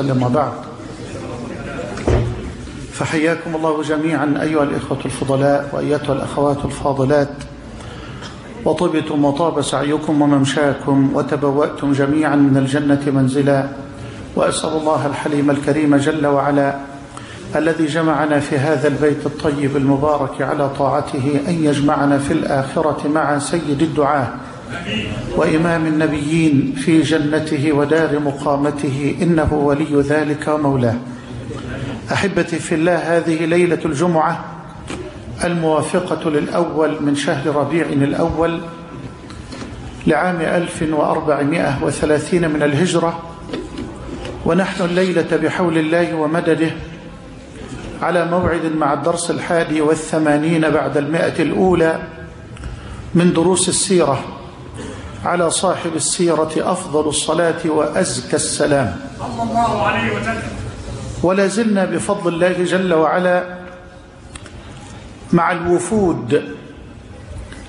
وسلم وبعد فحياكم الله جميعا أيها الإخوة الفضلاء وأيتها الأخوات الفاضلات. وطبتم وطاب سعيكم وممشاكم وتبوأتم جميعا من الجنة منزلا. وأسأل الله الحليم الكريم جل وعلا الذي جمعنا في هذا البيت الطيب المبارك على طاعته أن يجمعنا في الآخرة مع سيد الدعاه وإمام النبيين في جنته ودار مقامته إنه ولي ذلك ومولاه أحبتي في الله هذه ليلة الجمعة الموافقة للأول من شهر ربيع الأول لعام 1430 من الهجرة ونحن الليلة بحول الله ومدده على موعد مع الدرس الحادي والثمانين بعد المائة الأولى من دروس السيرة. على صاحب السيرة أفضل الصلاة وأزكى السلام. صلى الله عليه وسلم. ولا زلنا بفضل الله جل وعلا مع الوفود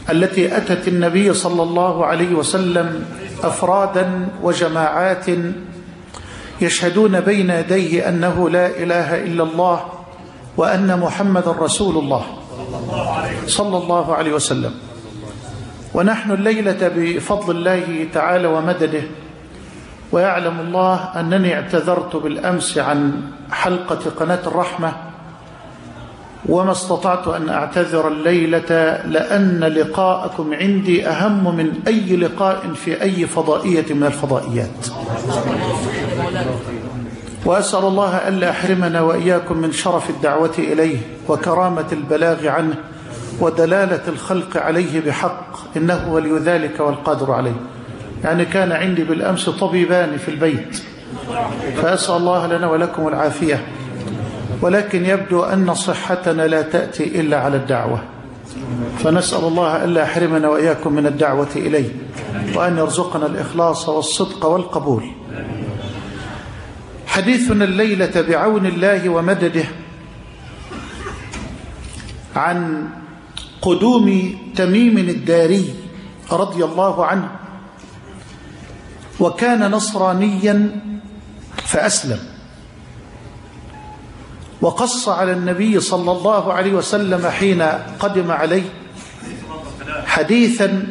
التي أتت النبي صلى الله عليه وسلم أفرادا وجماعات يشهدون بين يديه أنه لا إله إلا الله وأن محمد رسول الله. صلى الله عليه وسلم. ونحن الليلة بفضل الله تعالى ومدده ويعلم الله أنني اعتذرت بالأمس عن حلقة قناة الرحمة وما استطعت أن أعتذر الليلة لأن لقاءكم عندي أهم من أي لقاء في أي فضائية من الفضائيات. وأسأل الله ألا أحرمنا وإياكم من شرف الدعوة إليه وكرامة البلاغ عنه ودلالة الخلق عليه بحق إنه ولي ذلك والقادر عليه. يعني كان عندي بالأمس طبيبان في البيت فأسأل الله لنا ولكم العافية. ولكن يبدو أن صحتنا لا تأتي إلا على الدعوة. فنسأل الله ألا يحرمنا وإياكم من الدعوة إليه وأن يرزقنا الإخلاص والصدق والقبول. حديثنا الليلة بعون الله ومدده عن قدوم تميم الداري رضي الله عنه. وكان نصرانيا فأسلم. وقص على النبي صلى الله عليه وسلم حين قدم عليه حديثا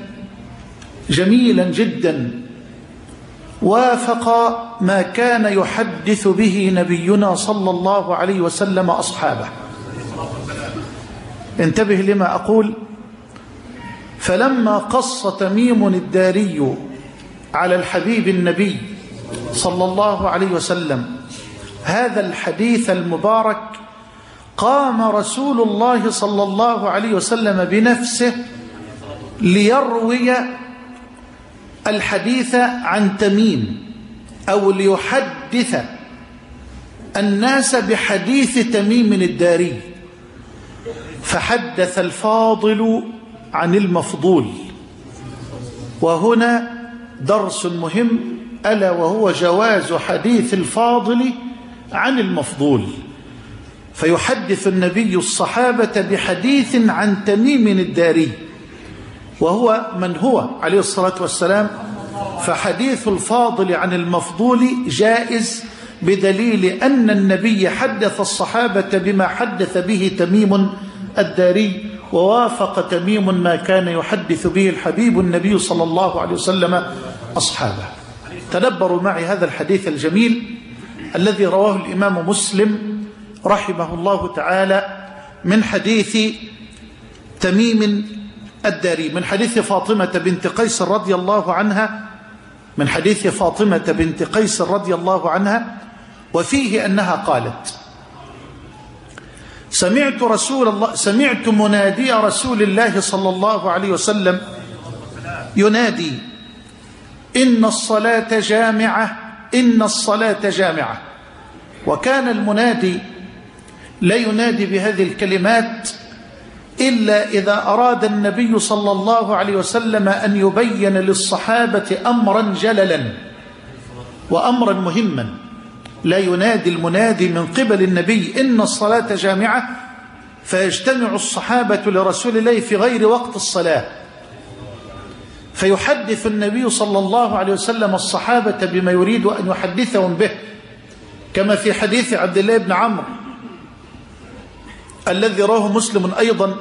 جميلا جدا. وافق ما كان يحدث به نبينا صلى الله عليه وسلم أصحابه. انتبه لما أقول فلما قص تميم الداري على الحبيب النبي صلى الله عليه وسلم هذا الحديث المبارك قام رسول الله صلى الله عليه وسلم بنفسه ليروي الحديث عن تميم أو ليحدث الناس بحديث تميم الداري فحدث الفاضل عن المفضول. وهنا درس مهم ألا وهو جواز حديث الفاضل عن المفضول. فيحدث النبي الصحابة بحديث عن تميم الداري وهو من هو عليه الصلاة والسلام؟ فحديث الفاضل عن المفضول جائز بدليل أن النبي حدث الصحابة بما حدث به تميم الداري ووافق تميم ما كان يحدث به الحبيب النبي صلى الله عليه وسلم أصحابه. تدبروا معي هذا الحديث الجميل الذي رواه الإمام مسلم رحمه الله تعالى من حديث تميم الداري من حديث فاطمة بنت قيس رضي الله عنها من حديث فاطمة بنت قيس رضي الله عنها وفيه أنها قالت سمعت رسول الله سمعت منادي رسول الله صلى الله عليه وسلم ينادي إن الصلاة جامعة إن الصلاة جامعة. وكان المنادي لا ينادي بهذه الكلمات إلا إذا أراد النبي صلى الله عليه وسلم أن يبين للصحابة أمرا جللا وأمرا مهما. لا ينادي المنادي من قبل النبي إن الصلاة جامعة فيجتمع الصحابة لرسول الله في غير وقت الصلاة. فيحدث النبي صلى الله عليه وسلم الصحابة بما يريد أن يحدثهم به كما في حديث عبد الله بن عمرو الذي رواه مسلم أيضا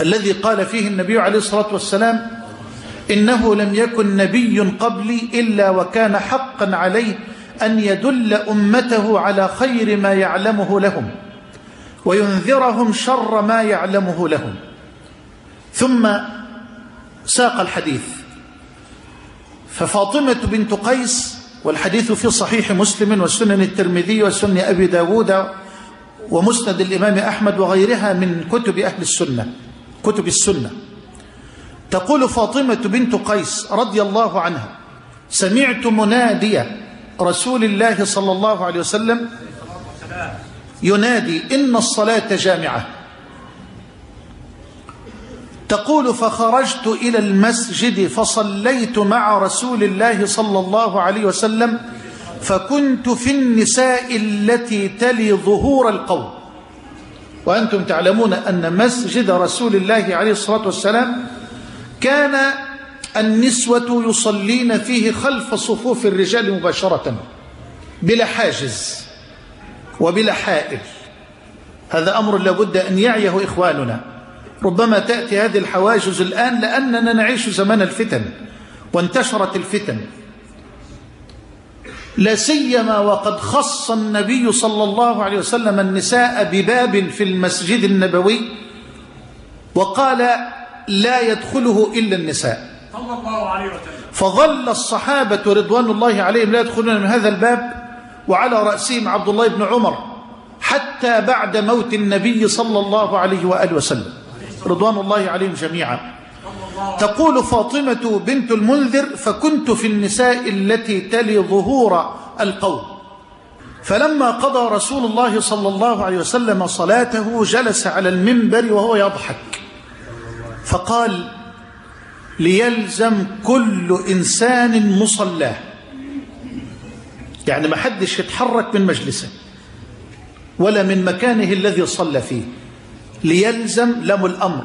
الذي قال فيه النبي عليه الصلاة والسلام إنه لم يكن نبي قبلي إلا وكان حقا عليه أن يدل أمته على خير ما يعلمه لهم وينذرهم شر ما يعلمه لهم. ثم ساق الحديث. ففاطمة بنت قيس والحديث في صحيح مسلم وسنن الترمذي وسنن أبي داود ومسند الإمام أحمد وغيرها من كتب أهل السنة كتب السنة. تقول فاطمة بنت قيس رضي الله عنها سمعت منادي رسول الله صلى الله عليه وسلم ينادي إن الصلاة جامعة. تقول فخرجت إلى المسجد فصليت مع رسول الله صلى الله عليه وسلم فكنت في النساء التي تلي ظهور القوم. وأنتم تعلمون أن مسجد رسول الله عليه الصلاة والسلام كان النسوة يصلين فيه خلف صفوف الرجال مباشرة بلا حاجز وبلا حائل. هذا أمر لابد أن يعيه إخواننا. ربما تأتي هذه الحواجز الآن لأننا نعيش زمن الفتن وانتشرت الفتن. لا سيما وقد خص النبي صلى الله عليه وسلم النساء بباب في المسجد النبوي وقال لا يدخله إلا النساء. صلى الله عليه وسلم. فظل الصحابة رضوان الله عليهم لا يدخلون من هذا الباب وعلى رأسهم عبد الله بن عمر حتى بعد موت النبي صلى الله عليه وآله وسلم. رضوان الله عليهم جميعا. تقول فاطمة بنت المنذر فكنت في النساء التي تلي ظهور القوم. فلما قضى رسول الله صلى الله عليه وسلم صلاته جلس على المنبر وهو يضحك. فقال ليلزم كل إنسان مصلاه يعني ما حدش يتحرك من مجلسه ولا من مكانه الذي صلى فيه. ليلزم لم الأمر.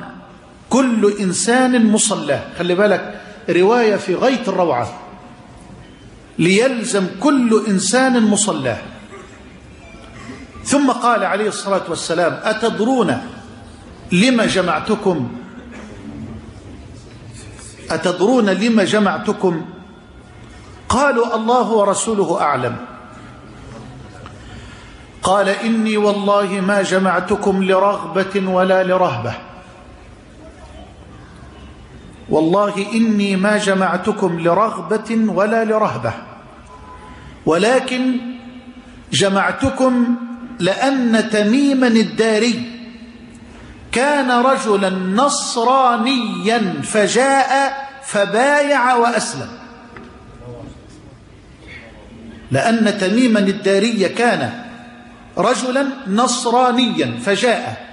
كل إنسان مصلاه خلي بالك رواية في غاية الروعة. ليلزم كل إنسان مصلاه ثم قال عليه الصلاة والسلام أتدرون لما جمعتكم أتدرون لما جمعتكم؟ قالوا الله ورسوله أعلم. قال إني والله ما جمعتكم لرغبة ولا لرهبة. والله إني ما جمعتكم لرغبة ولا لرهبة. ولكن جمعتكم لأن تميما الداري. كان رجلا نصرانيا فجاء فبايع وأسلم. لأن تميما الداري كان رجلا نصرانيا فجاء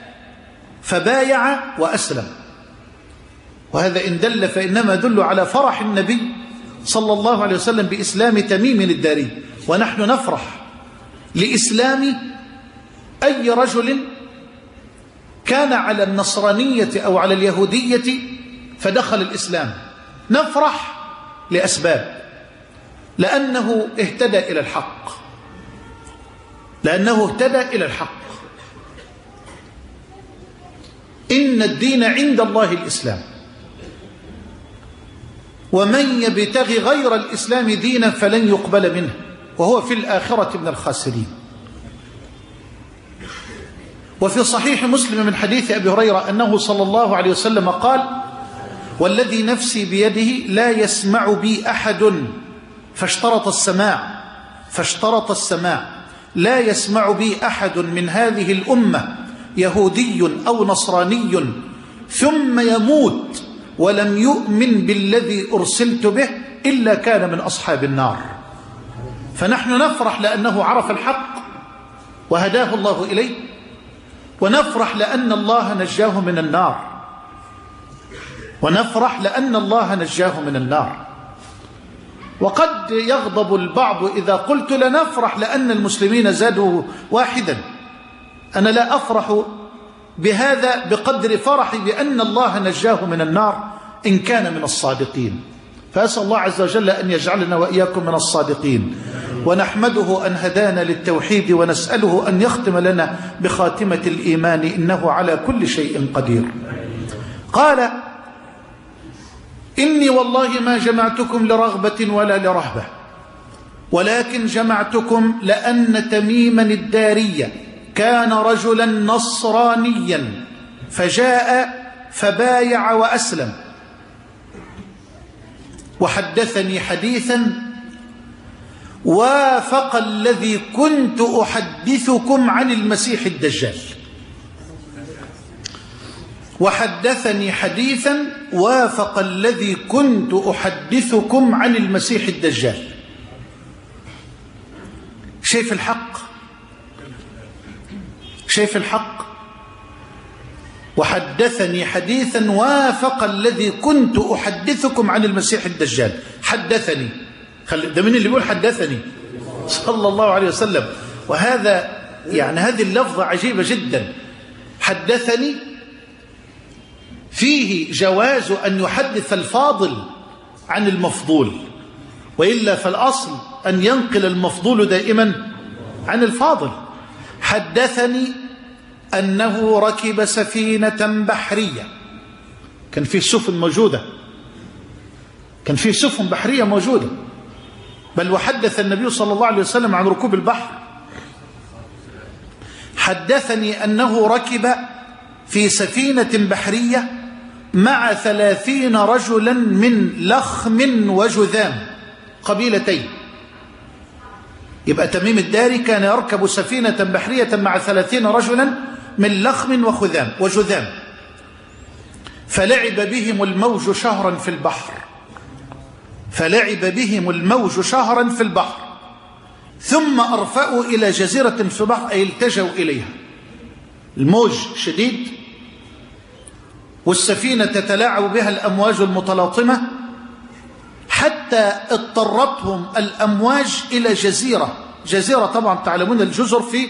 فبايع وأسلم. وهذا إن دل فإنما دل على فرح النبي صلى الله عليه وسلم بإسلام تميم الداري. ونحن نفرح لإسلام أي رجل كان على النصرانية أو على اليهودية فدخل الإسلام. نفرح لأسباب. لأنه اهتدى إلى الحق. لأنه اهتدى إلى الحق. إن الدين عند الله الإسلام. ومن يبتغي غير الإسلام دينا فلن يقبل منه. وهو في الآخرة من الخاسرين. وفي صحيح مسلم من حديث أبي هريرة أنه صلى الله عليه وسلم قال والذي نفسي بيده لا يسمع بي أحد فاشترط السماع فاشترط السماع لا يسمع بي أحد من هذه الأمة يهودي أو نصراني ثم يموت ولم يؤمن بالذي أرسلت به إلا كان من أصحاب النار. فنحن نفرح لأنه عرف الحق وهداه الله إليه ونفرح لأن الله نجاه من النار. ونفرح لأن الله نجاه من النار. وقد يغضب البعض إذا قلت لنفرح لأن المسلمين زادوا واحدا. أنا لا أفرح بهذا بقدر فرحي بأن الله نجاه من النار إن كان من الصادقين. فأسأل الله عز وجل أن يجعلنا وإياكم من الصادقين. ونحمده أن هدانا للتوحيد ونسأله أن يختم لنا بخاتمة الإيمان إنه على كل شيء قدير. قال إني والله ما جمعتكم لرغبة ولا لرهبة ولكن جمعتكم لأن تميما الدارية كان رجلا نصرانيا فجاء فبايع وأسلم. وحدثني حديثا وافق الذي كنت أحدثكم عن المسيح الدجال. وحدثني حديثا وافق الذي كنت أحدثكم عن المسيح الدجال. شايف الحق؟ شايف الحق؟ وحدثني حديثا وافق الذي كنت أحدثكم عن المسيح الدجال. حدثني. ده من اللي بيقول حدثني. صلى الله عليه وسلم. وهذا يعني هذه اللفظة عجيبة جدا. حدثني فيه جواز أن يحدث الفاضل عن المفضول وإلا فالأصل أن ينقل المفضول دائما عن الفاضل. حدثني أنه ركب سفينة بحرية. كان فيه سفن موجودة. كان فيه سفن بحرية موجودة. بل وحدث النبي صلى الله عليه وسلم عن ركوب البحر. حدثني أنه ركب في سفينة بحرية مع ثلاثين رجلا من لخم وجذام قبيلتين. يبقى تميم الداري كان يركب سفينة بحرية مع ثلاثين رجلا من لخم وخذام وجذام. فلعب بهم الموج شهرا في البحر. فلعب بهم الموج شهرا في البحر ثم أرفأوا إلى جزيرة في البحر أي التجوا إليها. الموج شديد والسفينة تتلاعب بها الأمواج المتلاطمة حتى اضطرتهم الأمواج إلى جزيرة. جزيرة طبعا تعلمون الجزر في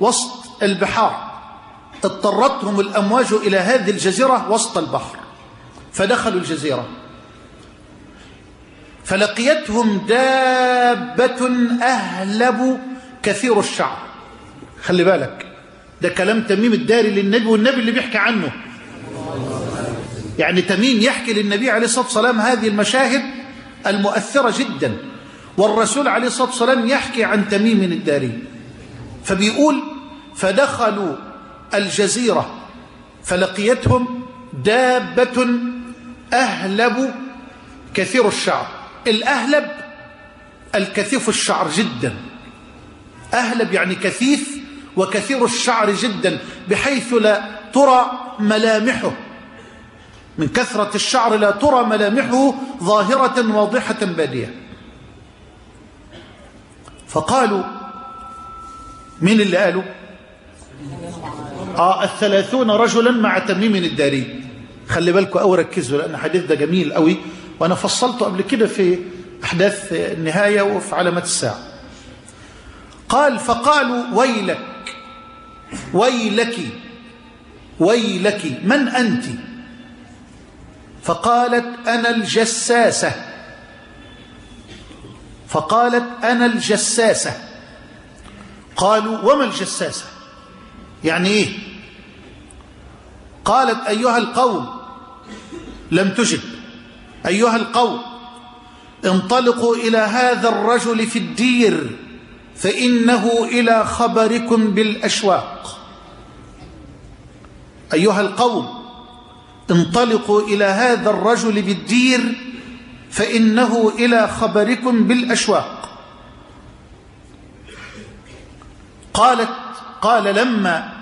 وسط البحار. اضطرتهم الأمواج إلى هذه الجزيرة وسط البحر فدخلوا الجزيرة. فلقيتهم دابة أهلب كثير الشعر. خلي بالك ده كلام تميم الداري للنبي والنبي اللي بيحكي عنه. يعني تميم يحكي للنبي عليه الصلاة والسلام هذه المشاهد المؤثرة جدا والرسول عليه الصلاة والسلام يحكي عن تميم الداري. فبيقول فدخلوا الجزيرة فلقيتهم دابة أهلب كثير الشعر. الأهلب الكثيف الشعر جدا. أهلب يعني كثيف وكثير الشعر جدا بحيث لا ترى ملامحه. من كثرة الشعر لا ترى ملامحه ظاهرة واضحة بادية. فقالوا مين اللي قالوا؟ آه الثلاثون رجلا مع تميم الداري. خلي بالكم أو ركزوا لأن الحديث ده جميل قوي وأنا فصلته قبل كده في أحداث النهاية وفي علامات الساعة. قال فقالوا ويلك ويلك ويلك من أنت؟ فقالت أنا الجساسة. فقالت أنا الجساسة. قالوا وما الجساسة؟ يعني إيه؟ قالت أيها القوم لم تجب أيها القوم انطلقوا إلى هذا الرجل في الدير فإنه إلى خبركم بالأشواق. أيها القوم انطلقوا إلى هذا الرجل بالدير فإنه إلى خبركم بالأشواق. قالت قال لما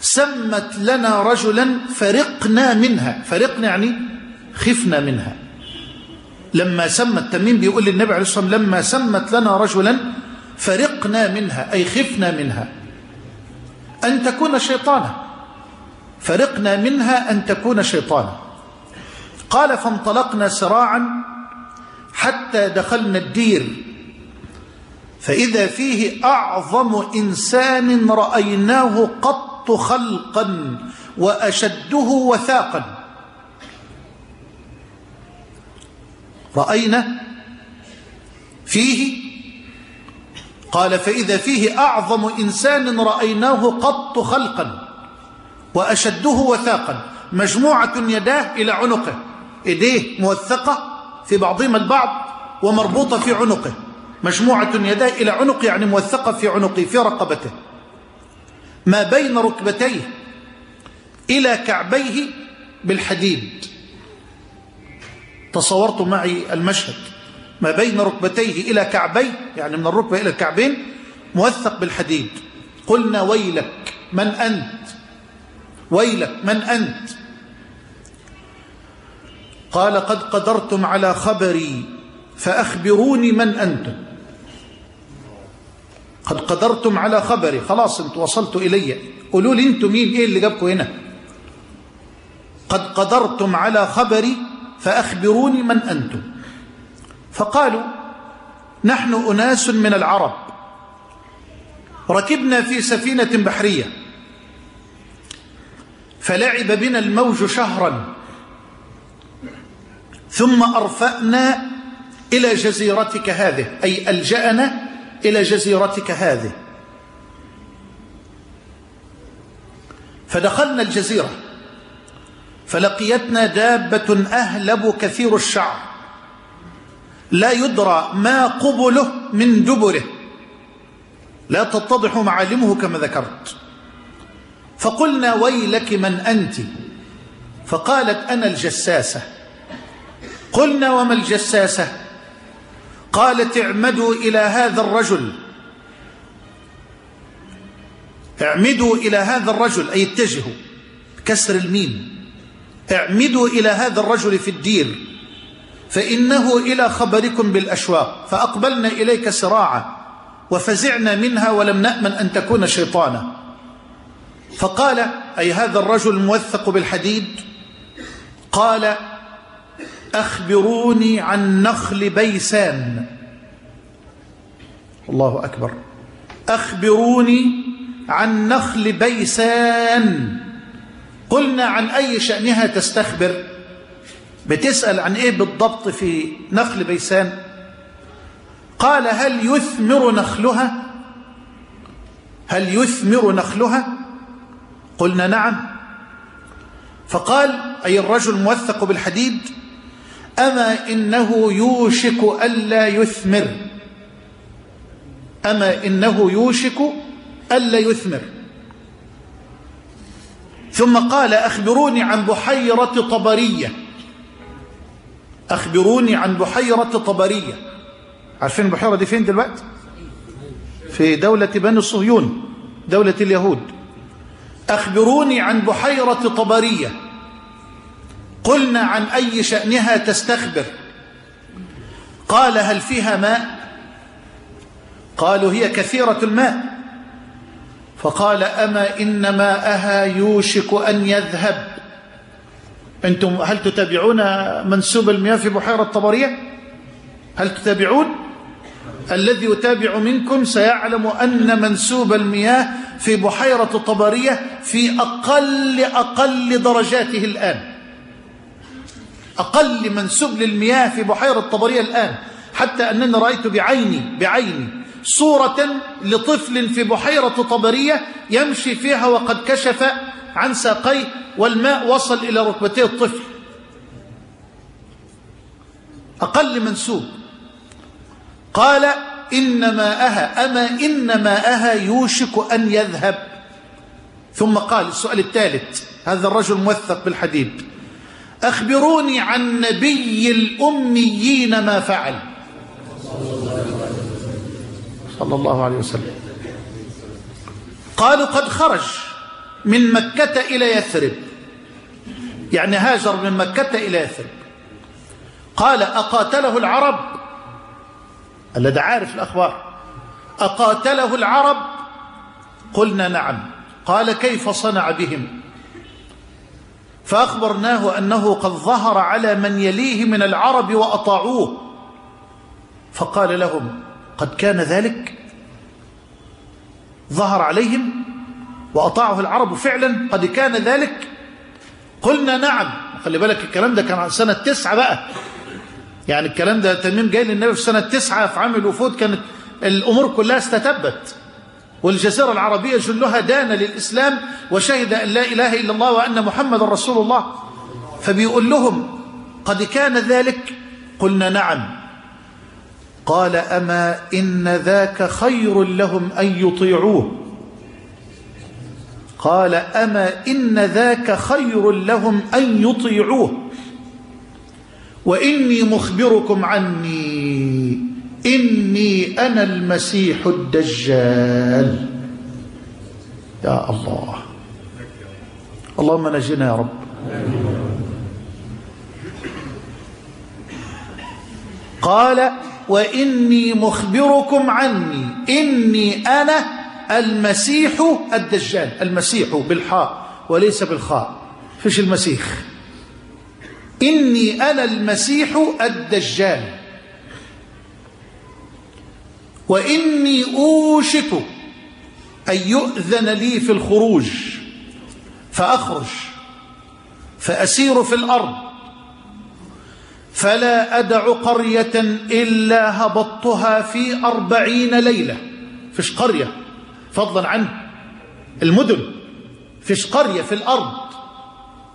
سمت لنا رجلا فرقنا منها. فرقنا يعني خفنا منها. لما سمت تميم بيقول للنبي عليه الصلاة والسلام لما سمت لنا رجلا فرقنا منها أي خفنا منها أن تكون شيطانا. فرقنا منها أن تكون شيطانا. قال فانطلقنا سراعا حتى دخلنا الدير. فإذا فيه أعظم إنسان رأيناه قط خلقا وأشده وثاقا. رأينا فيه قال فإذا فيه أعظم إنسان رأيناه قط خلقا وأشده وثاقا مجموعة يداه إلى عنقه إيديه موثقة في بعضهما البعض ومربوطة في عنقه مجموعة يداه إلى عنق يعني موثقة في عنقه في رقبته. ما بين ركبتيه إلى كعبيه بالحديد. تصورت معي المشهد ما بين ركبتيه إلى كعبيه يعني من الركبة إلى الكعبين موثق بالحديد. قلنا ويلك من أنت؟ ويلك من أنت؟ قال قد قدرتم على خبري فأخبروني من أنتم. قد قدرتم على خبري خلاص أنتم وصلتوا إلي. قولوا لي أنتم مين؟ إيه اللي جابكم هنا؟ قد قدرتم على خبري فأخبروني من أنتم. فقالوا نحن أناس من العرب. ركبنا في سفينة بحرية. فلعب بنا الموج شهرا. ثم أرفأنا إلى جزيرتك هذه. أي ألجأنا إلى جزيرتك هذه. فدخلنا الجزيرة. فلقيتنا دابة أهلب كثير الشعر. لا يدرى ما قبله من دبره. لا تتضح معالمه كما ذكرت. فقلنا ويلك من أنت؟ فقالت أنا الجساسة. قلنا وما الجساسة؟ قالت اعمدوا إلى هذا الرجل. اعمدوا إلى هذا الرجل أي اتجهوا. كسر الميم. اعمدوا إلى هذا الرجل في الدير فإنه إلى خبركم بالأشواق فأقبلنا إليك سراعا وفزعنا منها ولم نأمن أن تكون شيطانا فقال أي هذا الرجل الموثق بالحديد؟ قال أخبروني عن نخل بيسان. الله أكبر. أخبروني عن نخل بيسان. قلنا عن أي شأنها تستخبر؟ بتسأل عن إيه بالضبط في نخل بيسان؟ قال هل يثمر نخلها؟ هل يثمر نخلها؟ قلنا نعم. فقال أي الرجل موثق بالحديد أما إنه يوشك ألا يثمر. أما إنه يوشك ألا يثمر. ثم قال أخبروني عن بحيرة طبرية. أخبروني عن بحيرة طبرية. عارفين البحيرة دي فين دلوقتي؟ في دولة بني صهيون دولة اليهود. أخبروني عن بحيرة طبرية. قلنا عن أي شأنها تستخبر. قال هل فيها ماء؟ قالوا هي كثيرة الماء. فقال أما إن ماءها يوشك أن يذهب. أنتم هل تتابعون منسوب المياه في بحيرة طبرية؟ هل تتابعون؟ الذي يتابع منكم سيعلم أن منسوب المياه في بحيرة طبرية في أقل أقل درجاته الآن. أقل منسوب للمياه في بحيرة طبرية الآن. حتى أنني رأيت بعيني بعيني. صورة لطفل في بحيرة طبرية يمشي فيها وقد كشف عن ساقيه والماء وصل إلى ركبتي الطفل. أقل منسوب قال إن ماءها أما إن ماءها يوشك أن يذهب. ثم قال السؤال الثالث هذا الرجل موثق بالحديد. أخبروني عن نبي الأميين ما فعل. صلى الله عليه وسلم. قالوا قد خرج من مكة إلى يثرب. يعني هاجر من مكة إلى يثرب. قال أقاتله العرب؟ الذي عارف الأخبار. أقاتله العرب؟ قلنا نعم. قال كيف صنع بهم؟ فأخبرناه أنه قد ظهر على من يليه من العرب وأطاعوه. فقال لهم قد كان ذلك ظهر عليهم وأطاعه العرب فعلا قد كان ذلك. قلنا نعم خلي بالك الكلام ده كان سنة تسعة بقى. يعني الكلام ده تميم جاي للنبي في سنة تسعة في عام الوفود كانت الأمور كلها استتبت. والجزيرة العربية جلها دان للإسلام وشهد أن لا إله إلا الله وأن محمد رسول الله. فبيقول لهم قد كان ذلك؟ قلنا نعم. قال أما إن ذاك خير لهم أن يطيعوه. قال أما إن ذاك خير لهم أن يطيعوه. وإني مخبركم عني. إني أنا المسيح الدجال. يا الله. اللهم نجنا يا رب. قال وإني مخبركم عني. إني أنا المسيح الدجال. المسيح بالحاء وليس بالخاء. فيش المسيح؟ إني أنا المسيح الدجال. وإني أوشك أن يؤذن لي في الخروج فأخرج فأسير في الأرض. فلا أدع قرية إلا هبطتها في أربعين ليلة. فيش قرية. فضلا عن المدن. فيش قرية في الأرض.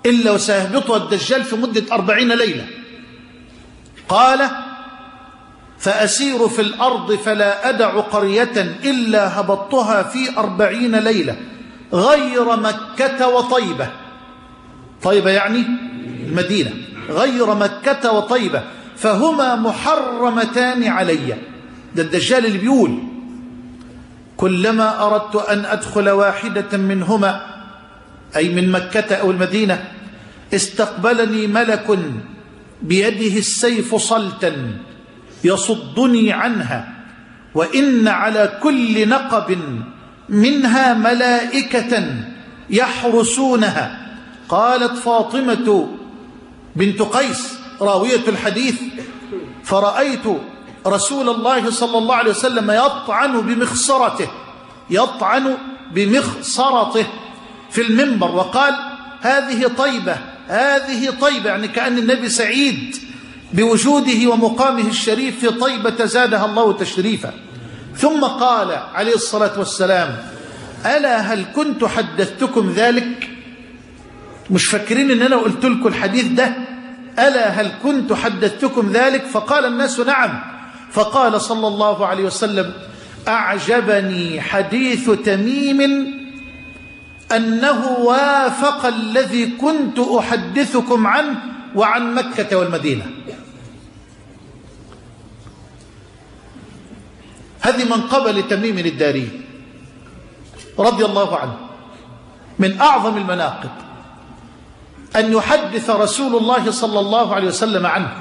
إلا وسيهبطها الدجال في مدة أربعين ليلة. قال فأسير في الأرض فلا أدع قرية إلا هبطتها في أربعين ليلة. غير مكة وطيبة. طيبة يعني المدينة. غير مكة وطيبة فهما محرمتان علي. ده الدجال اللي بيقول كلما أردت أن أدخل واحدة منهما أي من مكة أو المدينة استقبلني ملك بيده السيف صلتا يصدني عنها وإن على كل نقب منها ملائكة يحرسونها. قالت فاطمة بنت قيس راوية الحديث فرأيت رسول الله صلى الله عليه وسلم يطعن بمخصرته يطعن بمخصرته في المنبر وقال هذه طيبة هذه طيبة. يعني كأن النبي سعيد بوجوده ومقامه الشريف في طيبة زادها الله تشريفا. ثم قال عليه الصلاة والسلام ألا هل كنت حدثتكم ذلك؟ مش فاكرين إن أنا قلت لكم الحديث ده؟ ألا هل كنت حدثتكم ذلك؟ فقال الناس نعم. فقال صلى الله عليه وسلم أعجبني حديث تميم أنه وافق الذي كنت أحدثكم عنه وعن مكة والمدينة. هذه منقبة لتميم الداري رضي الله عنه من أعظم المناقب. أن يحدث رسول الله صلى الله عليه وسلم عنه.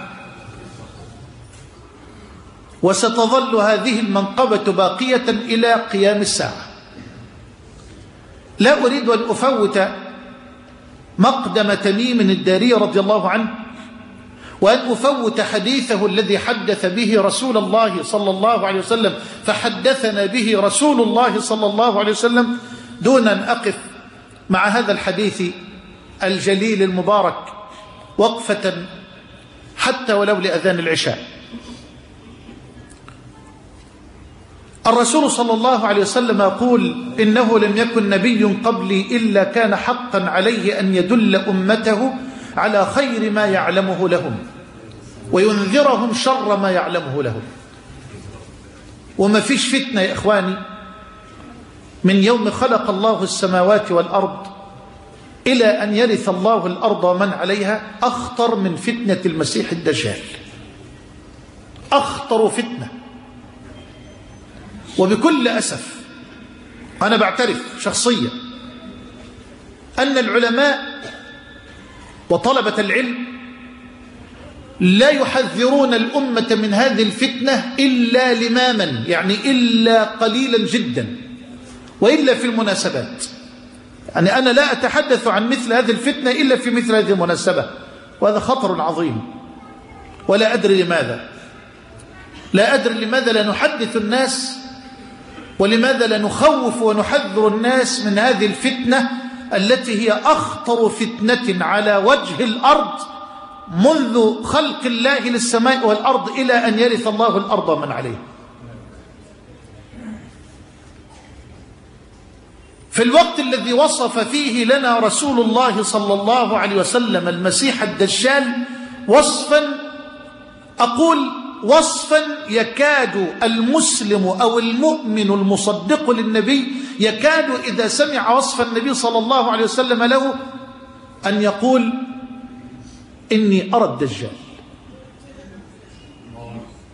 وستظل هذه المنقبة باقية إلى قيام الساعة. لا أريد أن أفوت مقدم تميم الداري رضي الله عنه وأن أفوت حديثه الذي حدث به رسول الله صلى الله عليه وسلم فحدثنا به رسول الله صلى الله عليه وسلم دون أن أقف مع هذا الحديث الجليل المبارك وقفة حتى ولو لأذان العشاء. الرسول صلى الله عليه وسلم يقول إنه لم يكن نبي قبلي إلا كان حقا عليه أن يدل أمته على خير ما يعلمه لهم وينذرهم شر ما يعلمه لهم. وما فيش فتنة يا إخواني من يوم خلق الله السماوات والأرض إلى أن يرث الله الأرض ومن عليها أخطر من فتنة المسيح الدجال. أخطر فتنة. وبكل أسف أنا بعترف شخصيا أن العلماء وطلبة العلم لا يحذرون الأمة من هذه الفتنة إلا لماما يعني إلا قليلا جدا وإلا في المناسبات. يعني أنا لا أتحدث عن مثل هذه الفتنة إلا في مثل هذه المناسبة وهذا خطر عظيم. ولا أدري لماذا. لا أدري لماذا لا نحدث الناس ولماذا لا نخوف ونحذر الناس من هذه الفتنة التي هي أخطر فتنة على وجه الأرض منذ خلق الله للسماء والأرض إلى أن يرث الله الأرض من عليه. في الوقت الذي وصف فيه لنا رسول الله صلى الله عليه وسلم المسيح الدجال وصفا أقول وصفا يكاد المسلم أو المؤمن المصدق للنبي يكاد إذا سمع وصف النبي صلى الله عليه وسلم له أن يقول إني أرى الدجال.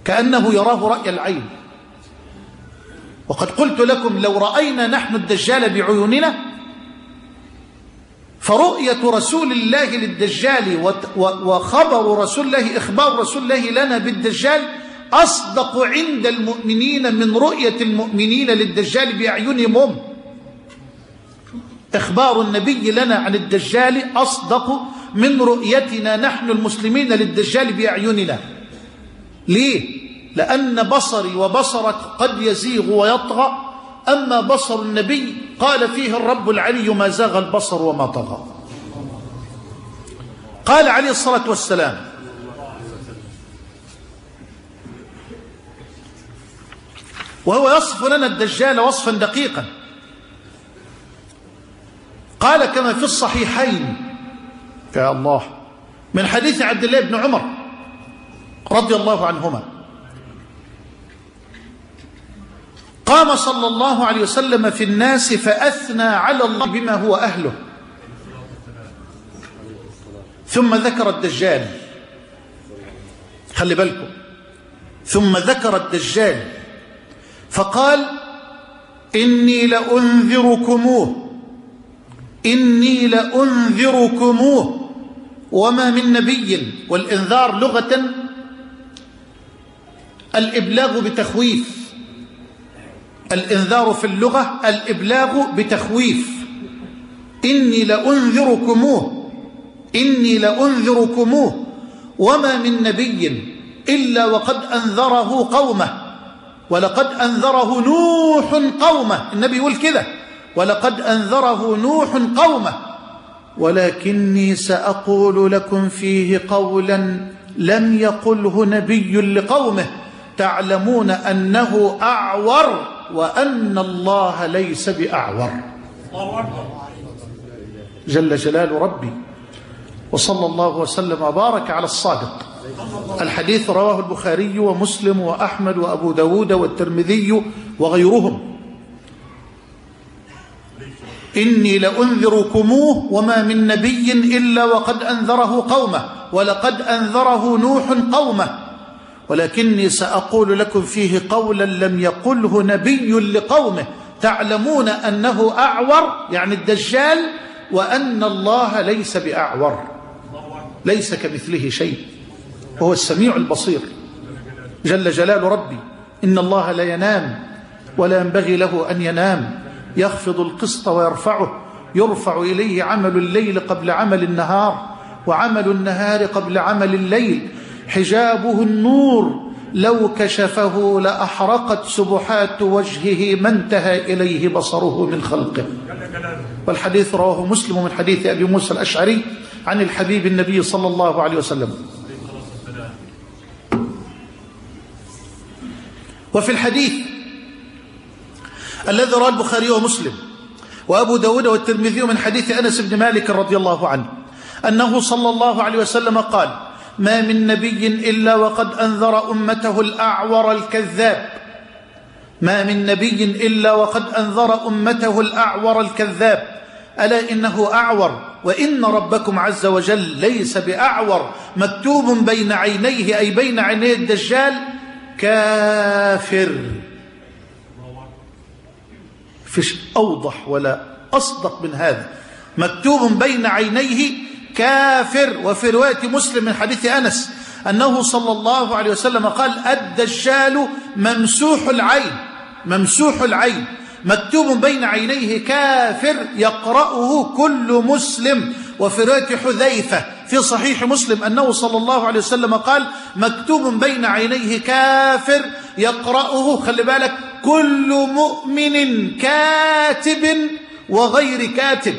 كأنه يراه رأي العين. وقد قلت لكم لو رأينا نحن الدجال بعيوننا فرؤية رسول الله للدجال وخبر رسول الله إخبار رسول الله لنا بالدجال أصدق عند المؤمنين من رؤية المؤمنين للدجال بأعينهم هم إخبار النبي لنا عن الدجال أصدق من رؤيتنا نحن المسلمين للدجال بأعيننا ليه؟ لأن بصري وبصرك قد يزيغ ويطغى أما بصر النبي قال فيه الرب العلي ما زاغ البصر وما طغى. قال عليه الصلاة والسلام وهو يصف لنا الدجال وصفا دقيقا. قال كما في الصحيحين يا الله من حديث عبد الله بن عمر رضي الله عنهما قام صلى الله عليه وسلم في الناس فأثنى على الله بما هو أهله. ثم ذكر الدجال. خلي بالكم. ثم ذكر الدجال. فقال إني لأنذركموه. إني لأنذركموه. وما من نبي. والإنذار لغة الإبلاغ بتخويف. الإنذار في اللغة الإبلاغ بتخويف. إني لأنذركموه. إني لأنذركموه. وما من نبي إلا وقد أنذره قومه. ولقد أنذره نوح قومه. النبي يقول كده. ولقد أنذره نوح قومه. ولكني سأقول لكم فيه قولا لم يقله نبي لقومه. تعلمون أنه أعور. وأن الله ليس بأعور. جل جلال ربي. وصلى الله وسلم وبارك على الصادق. الحديث رواه البخاري ومسلم وأحمد وأبو داود والترمذي وغيرهم. إني لأنذركموه وما من نبي إلا وقد أنذره قومه ولقد أنذره نوح قومه. ولكني سأقول لكم فيه قولا لم يقله نبي لقومه. تعلمون أنه أعور يعني الدجال وأن الله ليس بأعور. ليس كمثله شيء. وهو السميع البصير. جل جلال ربي إن الله لا ينام ولا ينبغي له أن ينام. يخفض القسط ويرفعه. يرفع إليه عمل الليل قبل عمل النهار وعمل النهار قبل عمل الليل. حجابه النور. لو كشفه لأحرقت سبحات وجهه ما انتهى إليه بصره من خلقه. والحديث رواه مسلم من حديث أبي موسى الأشعري عن الحبيب النبي صلى الله عليه وسلم. وفي الحديث الذي رواه البخاري ومسلم وأبو داود والترمذي من حديث أنس بن مالك رضي الله عنه أنه صلى الله عليه وسلم قال ما من نبي إلا وقد أنذر أمته الأعور الكذاب. ما من نبي إلا وقد أنذر أمته الأعور الكذاب. ألا إنه أعور؟ وإن ربكم عز وجل ليس بأعور مكتوب بين عينيه أي بين عيني الدجال كافر. فيش أوضح ولا أصدق من هذا. مكتوب بين عينيه كافر وفي رواية مسلم من حديث أنس أنه صلى الله عليه وسلم قال الدجال ممسوح العين ممسوح العين مكتوب بين عينيه كافر يقرأه كل مسلم. وفي رواية حذيفة في صحيح مسلم أنه صلى الله عليه وسلم قال مكتوب بين عينيه كافر يقرأه خلي بالك كل مؤمن كاتب وغير كاتب.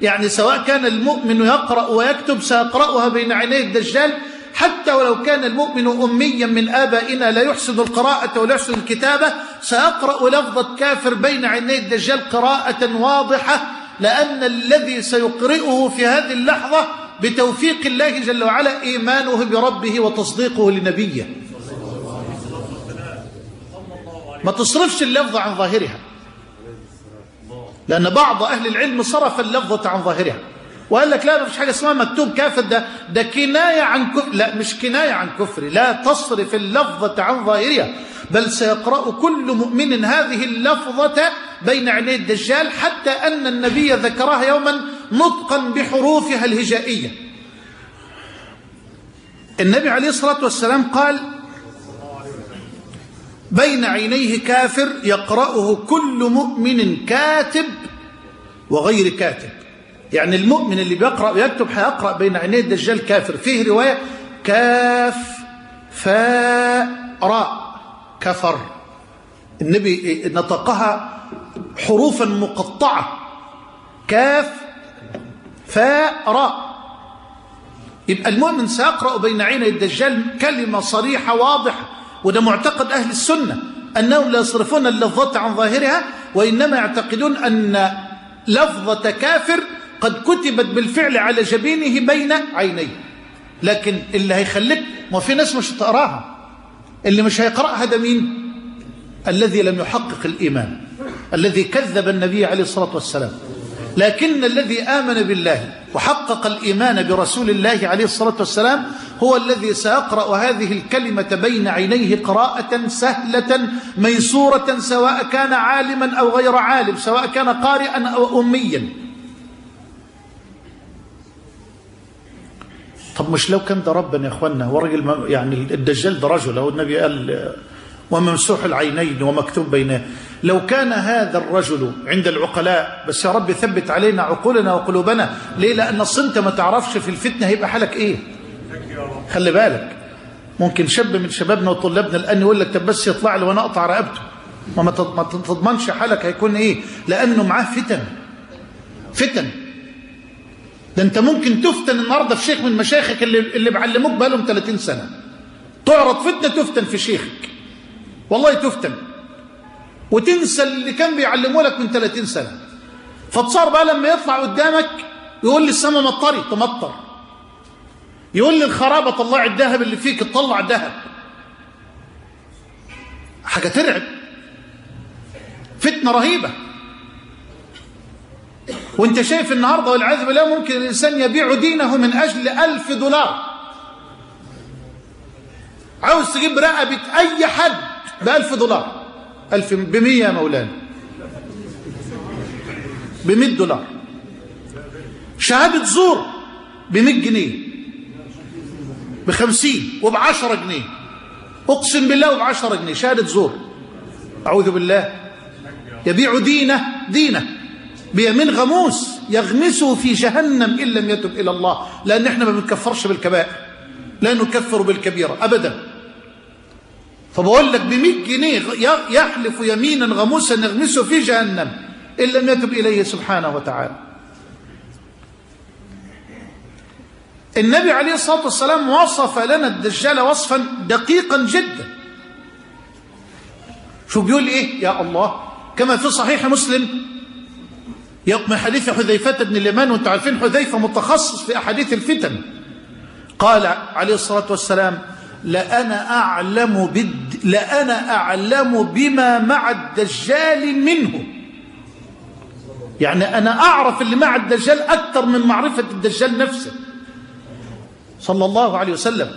يعني سواء كان المؤمن يقرأ ويكتب سيقرأها بين عيني الدجال حتى ولو كان المؤمن أميا من آبائنا لا يحسن القراءة ولا يحسن الكتابة سيقرأ لفظة كافر بين عيني الدجال قراءة واضحة لأن الذي سيقرئه في هذه اللحظة بتوفيق الله جل وعلا إيمانه بربه وتصديقه لنبيه. ما تصرفش اللفظة عن ظاهرها. لأن بعض أهل العلم صرف اللفظة عن ظاهرها. وقال لك لا ما فيش حاجة اسمها مكتوب كافر ده ده كناية عن كفر لا مش كناية عن كفر لا تصرف اللفظة عن ظاهرها بل سيقرأ كل مؤمن هذه اللفظة بين عيني الدجال حتى أن النبي ذكرها يوما نطقا بحروفها الهجائية. النبي عليه الصلاة والسلام قال بين عينيه كافر يقرأه كل مؤمن كاتب وغير كاتب. يعني المؤمن اللي بيقرأ ويكتب هيقرأ بين عينيه الدجال كافر. فيه رواية كاف فاء راء كفر. النبي نطقها حروفا مقطعة. كاف فاء راء يبقى المؤمن سيقرأ بين عيني الدجال كلمة صريحة واضحة. وده معتقد أهل السنة أنهم لا يصرفون اللفظة عن ظاهرها وإنما يعتقدون أن لفظة كافر قد كتبت بالفعل على جبينه بين عينيه. لكن اللي هيخليك ما في ناس مش هتقراها. اللي مش هيقرأها ده مين؟ الذي لم يحقق الإيمان الذي كذب النبي عليه الصلاة والسلام. لكن الذي آمن بالله وحقق الإيمان برسول الله عليه الصلاة والسلام هو الذي سيقرأ هذه الكلمة بين عينيه قراءة سهلة ميسورة سواء كان عالما أو غير عالم سواء كان قارئا أو أميا. طب مش لو كان ده ربنا يا اخوانا ورجل يعني الدجال ده رجل هو النبي قال وممسوح العينين ومكتوب بينه لو كان هذا الرجل عند العقلاء بس يا رب ثبت علينا عقولنا وقلوبنا. ليه؟ لأن انت ما تعرفش في الفتنة هيبقى حالك إيه؟ خلي بالك. ممكن شاب من شبابنا وطلابنا الآن يقول لك طب بس يطلع لي وأنا أقطع رقبته. ما تضمنش حالك هيكون إيه؟ لأنه معاه فتن. فتن. ده أنت ممكن تفتن النهارده في شيخ من مشايخك اللي اللي بعلموك بقالهم 30 سنة. تعرض فتنة تفتن في شيخك. والله تفتن. وتنسى اللي كان بيعلمه لك من 30 سنة. فتصار بقى لما يطلع قدامك يقول لي السما مطري تمطر. يقول لي الخرابة طلع الذهب اللي فيك تطلع ذهب. حاجة ترعب. فتنة رهيبة. وانت شايف النهارده والعياذ بالله ممكن الإنسان يبيع دينه من أجل ألف دولار. عاوز تجيب رقبة أي حد. بألف دولار. ألف بمية يا مولانا. بمئة دولار. شهادة زور بمئة جنيه. بخمسين وبعشرة جنيه. أقسم بالله وبعشرة جنيه. شهادة زور. أعوذ بالله. يبيع دينه دينه. بيمين غموس يغمسه في جهنم إن لم يتب إلى الله. لأن إحنا ما بنكفرش بالكبائر. لا نكفر بالكبيرة. أبدا. فبقول لك بمئة جنيه يحلف يمينا غموسا يغمسه في جهنم إن لم يتب إليه سبحانه وتعالى. النبي عليه الصلاة والسلام وصف لنا الدجال وصفا دقيقا جدا. شو بيقول إيه؟ يا الله كما في صحيح مسلم من حديث حذيفة بن اليمان وأنتم عارفين حذيفة متخصص في أحاديث الفتن. قال عليه الصلاة والسلام لأنا أعلم بد لأنا أعلم بما مع الدجال منه. يعني أنا أعرف اللي مع الدجال أكثر من معرفة الدجال نفسه. صلى الله عليه وسلم.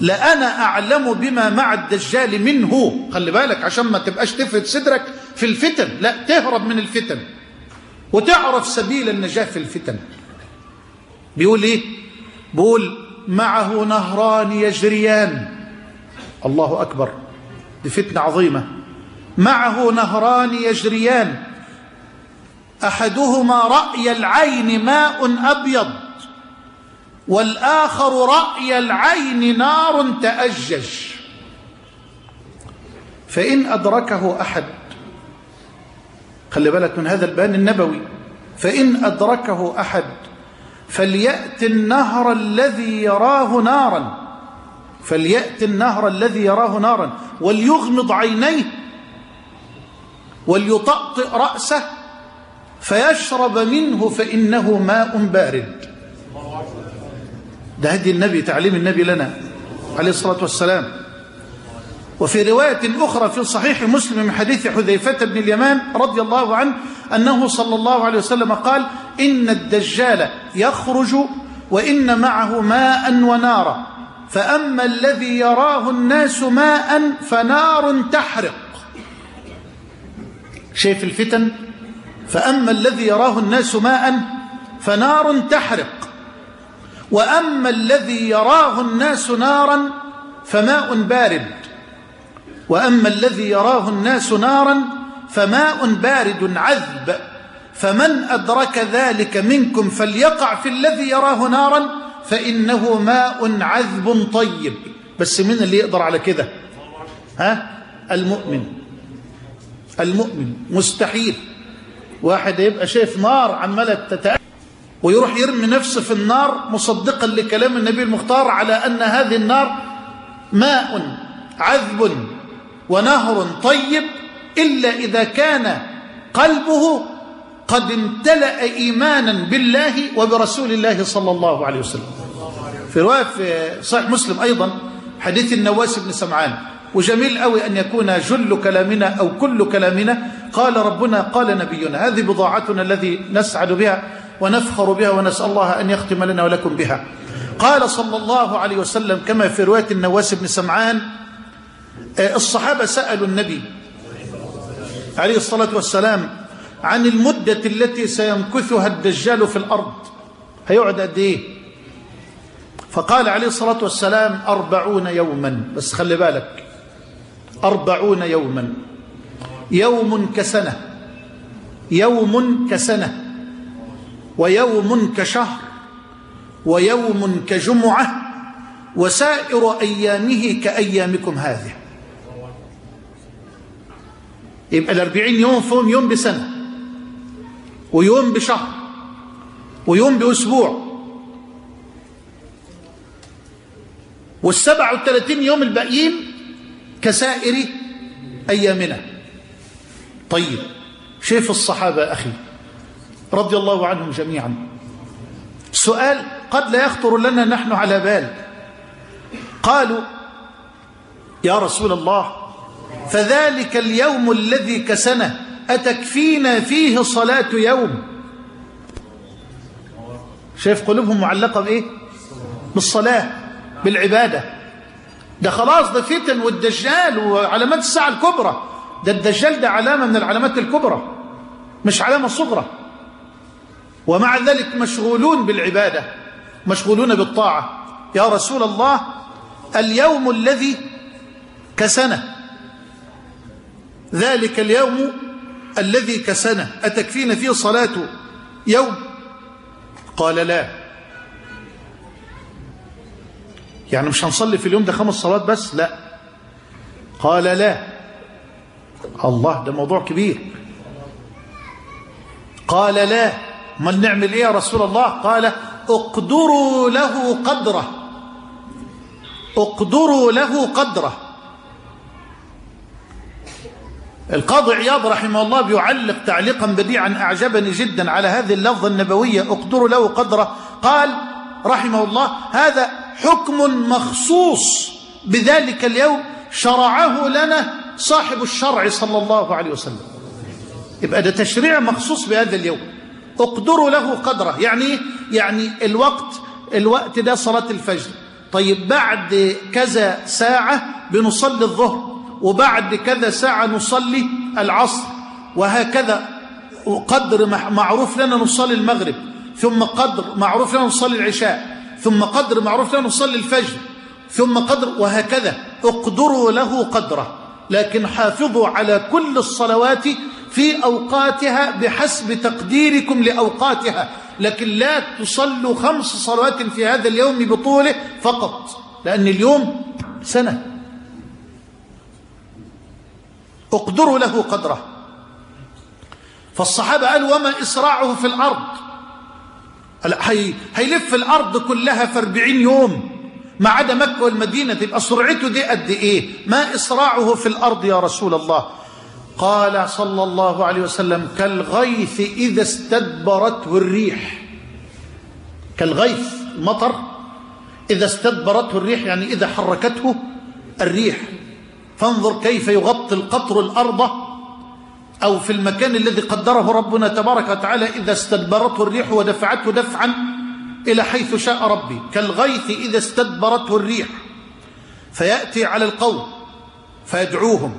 لأنا أعلم بما مع الدجال منه. خلي بالك عشان ما تبقاش تفرد صدرك في الفتن. لا تهرب من الفتن. وتعرف سبيل النجاة في الفتن. بيقول إيه؟ بيقول معه نهران يجريان. الله أكبر. دي فتنة عظيمة. معه نهران يجريان. أحدهما رأي العين ماء أبيض والآخر رأي العين نار تأجج. فإن أدركه أحد خلي بالك من هذا البيان النبوي. فإن أدركه أحد فليأت النهر الذي يراه نارا. فليأت النهر الذي يراه نارا وليغمض عينيه وليطأطئ رأسه فيشرب منه فإنه ماء بارد. ده هدي النبي تعليم النبي لنا عليه الصلاة والسلام. وفي رواية أخرى في صحيح مسلم من حديث حذيفة بن اليمان رضي الله عنه أنه صلى الله عليه وسلم قال إن الدجال يخرج وإن معه ماء ونارا. فأما الذي يراه الناس ماء فنار تحرق. شايف الفتن؟ فأما الذي يراه الناس ماء فنار تحرق. وأما الذي يراه الناس نارا فماء بارد. وأما الذي يراه الناس نارا فماء بارد عذب. فمن أدرك ذلك منكم فليقع في الذي يراه نارا فإنه ماء عذب طيب. بس من اللي يقدر على كده؟ ها؟ المؤمن. المؤمن. مستحيل. واحد يبقى شايف نار عمالة تتأكد ويروح يرمي نفسه في النار مصدقا لكلام النبي المختار على أن هذه النار ماء عذب ونهر طيب إلا إذا كان قلبه قد امتلأ إيمانا بالله وبرسول الله صلى الله عليه وسلم. في رواية في صحيح مسلم أيضا حديث النواس بن سمعان وجميل قوي أن يكون جل كلامنا أو كل كلامنا قال ربنا قال نبينا هذه بضاعتنا الذي نسعد بها ونفخر بها ونسأل الله أن يختم لنا ولكم بها. قال صلى الله عليه وسلم كما في رواية النواس بن سمعان الصحابة سألوا النبي عليه الصلاة والسلام عن المدة التي سيمكثها الدجال في الأرض. هيقعد قد إيه؟ فقال عليه الصلاة والسلام أربعون يوما. بس خلي بالك. أربعون يوما. يوم كسنة. يوم كسنة. ويوم كشهر. ويوم كجمعة. وسائر أيامه كأيامكم هذه. يبقى الأربعين يوم فيهم يوم بسنة. ويوم بشهر ويوم بأسبوع. والسبع والثلاثين يوم الباقيين كسائر أيامنا. طيب شايف الصحابة أخي رضي الله عنهم جميعا. سؤال قد لا يخطر لنا نحن على بال. قالوا يا رسول الله فذلك اليوم الذي كسنه أتكفينا فيه صلاة يوم؟ شايف قلوبهم معلقة بإيه؟ بالصلاة بالعبادة. ده خلاص ده فتن والدجال وعلامات الساعة الكبرى. ده الدجال ده علامة من العلامات الكبرى مش علامة صغرى. ومع ذلك مشغولون بالعبادة مشغولون بالطاعة. يا رسول الله اليوم الذي كسنة ذلك اليوم الذي كسنه أتكفين فيه صلاة يوم؟ قال لا. يعني مش هنصلي في اليوم ده خمس صلوات بس؟ لا. قال لا. الله ده موضوع كبير. قال لا. ما نعمل إيه يا رسول الله؟ قال اقدروا له قدره. اقدروا له قدره. القاضي عياض رحمه الله بيعلق تعليقا بديعا أعجبني جدا على هذه اللفظة النبوية اقدروا له قدره. قال رحمه الله هذا حكم مخصوص بذلك اليوم شرعه لنا صاحب الشرع صلى الله عليه وسلم. يبقى ده تشريع مخصوص بهذا اليوم. اقدروا له قدره. يعني يعني الوقت الوقت ده صلاة الفجر. طيب بعد كذا ساعة بنصلي الظهر. وبعد كذا ساعة نصلي العصر وهكذا قدر معروف لنا نصلي المغرب ثم قدر معروف لنا نصلي العشاء ثم قدر معروف لنا نصلي الفجر ثم قدر وهكذا. اقدروا له قدره لكن حافظوا على كل الصلوات في أوقاتها بحسب تقديركم لأوقاتها. لكن لا تصلوا خمس صلوات في هذا اليوم بطوله فقط لأن اليوم سنة. اقدروا له قدره. فالصحابة قالوا وما إسراعه في الأرض. هي هيلف الأرض كلها في أربعين يوم. ما عدا مكة والمدينة تبقى سرعته دي قد إيه؟ ما إسراعه في الأرض يا رسول الله. قال صلى الله عليه وسلم كالغيث إذا استدبرته الريح. كالغيث المطر إذا استدبرته الريح يعني إذا حركته الريح. فانظر كيف يغطي القطر الأرض أو في المكان الذي قدره ربنا تبارك وتعالى إذا استدبرته الريح ودفعته دفعا إلى حيث شاء ربي. كالغيث إذا استدبرته الريح. فيأتي على القوم فيدعوهم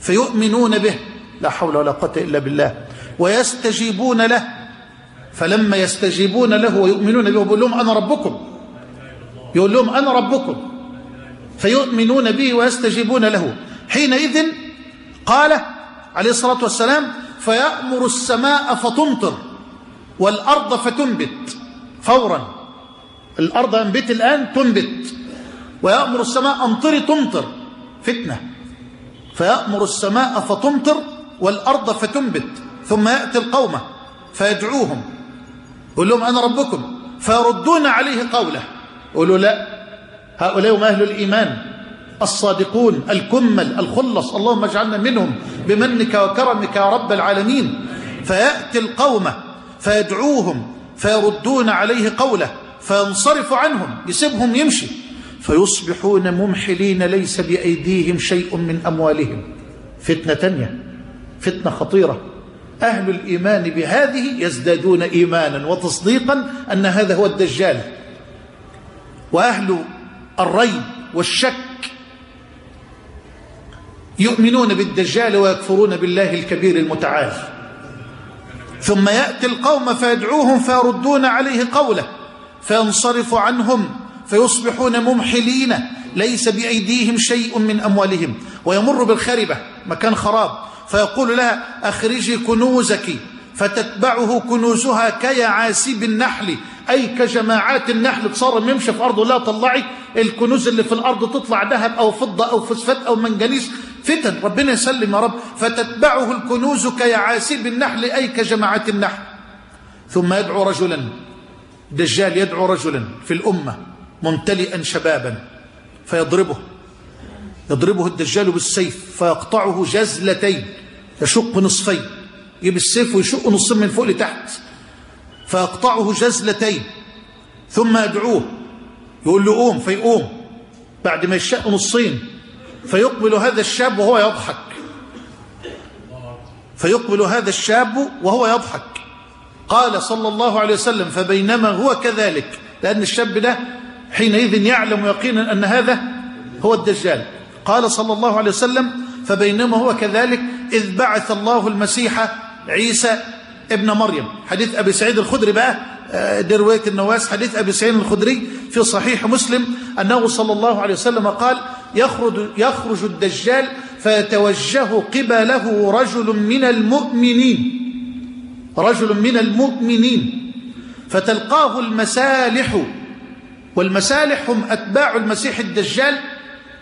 فيؤمنون به. لا حول ولا قوة إلا بالله. ويستجيبون له. فلما يستجيبون له ويؤمنون به يقول لهم أنا ربكم. يقول لهم أنا ربكم. فيؤمنون به ويستجيبون له. حينئذ قال عليه الصلاة والسلام فيأمر السماء فتمطر والأرض فتنبت فورا. الأرض أنبت الآن تنبت. ويأمر السماء أمطري تمطر. فتنة. فيأمر السماء فتمطر والأرض فتنبت ثم يأتي القوم فيدعوهم. يقول لهم أنا ربكم. فيردون عليه قوله. يقولوا لا. هؤلاء هم أهل الإيمان الصادقون الكمل الخلص. اللهم اجعلنا منهم بمنك وكرمك يا رب العالمين. فيأتي القوم فيدعوهم فيردون عليه قوله فينصرف عنهم يسيبهم يمشي. فيصبحون ممحلين ليس بأيديهم شيء من أموالهم. فتنة تانية فتنة خطيرة. أهل الإيمان بهذه يزدادون إيمانا وتصديقا أن هذا هو الدجال. وأهل الريب والشك. يؤمنون بالدجال ويكفرون بالله الكبير المتعال. ثم يأتي القوم فيدعوهم فيردون عليه قوله فينصرف عنهم فيصبحون ممحلين. ليس بأيديهم شيء من أموالهم. ويمر بالخربة مكان خراب. فيقول لها أخرجي كنوزك. فتتبعه كنوزها كيعاسيب النحل أي كجماعات النحل تصار يمشي في أرضه لا طلعي الكنوز اللي في الأرض تطلع ذهب أو فضة أو فوسفات أو منجنيز فتن ربنا يسلم يا رب. فتتبعه الكنوز كيعاسيب النحل أي كجماعات النحل. ثم يدعو رجلا دجال يدعو رجلا في الأمة ممتلئا شبابا فيضربه. يضربه الدجال بالسيف فيقطعه جزلتين يشق نصفين. يجيب السيف ويشق نصين من فوق لتحت فيقطعه جزلتين ثم يدعوه يقول له قوم فيقوم بعد ما يشق نصين فيقبل هذا الشاب وهو يضحك فيقبل هذا الشاب وهو يضحك. قال صلى الله عليه وسلم فبينما هو كذلك لأن الشاب ده حينئذ يعلم يقينا أن هذا هو الدجال. قال صلى الله عليه وسلم فبينما هو كذلك إذ بعث الله المسيح عيسى ابن مريم. حديث أبي سعيد الخدري بقى دي رواية النواس. حديث أبي سعيد الخدري في صحيح مسلم أنه صلى الله عليه وسلم قال يخرج, يخرج الدجال فيتوجه قبله رجل من المؤمنين. رجل من المؤمنين. فتلقاه المسالح والمسالح هم أتباع المسيح الدجال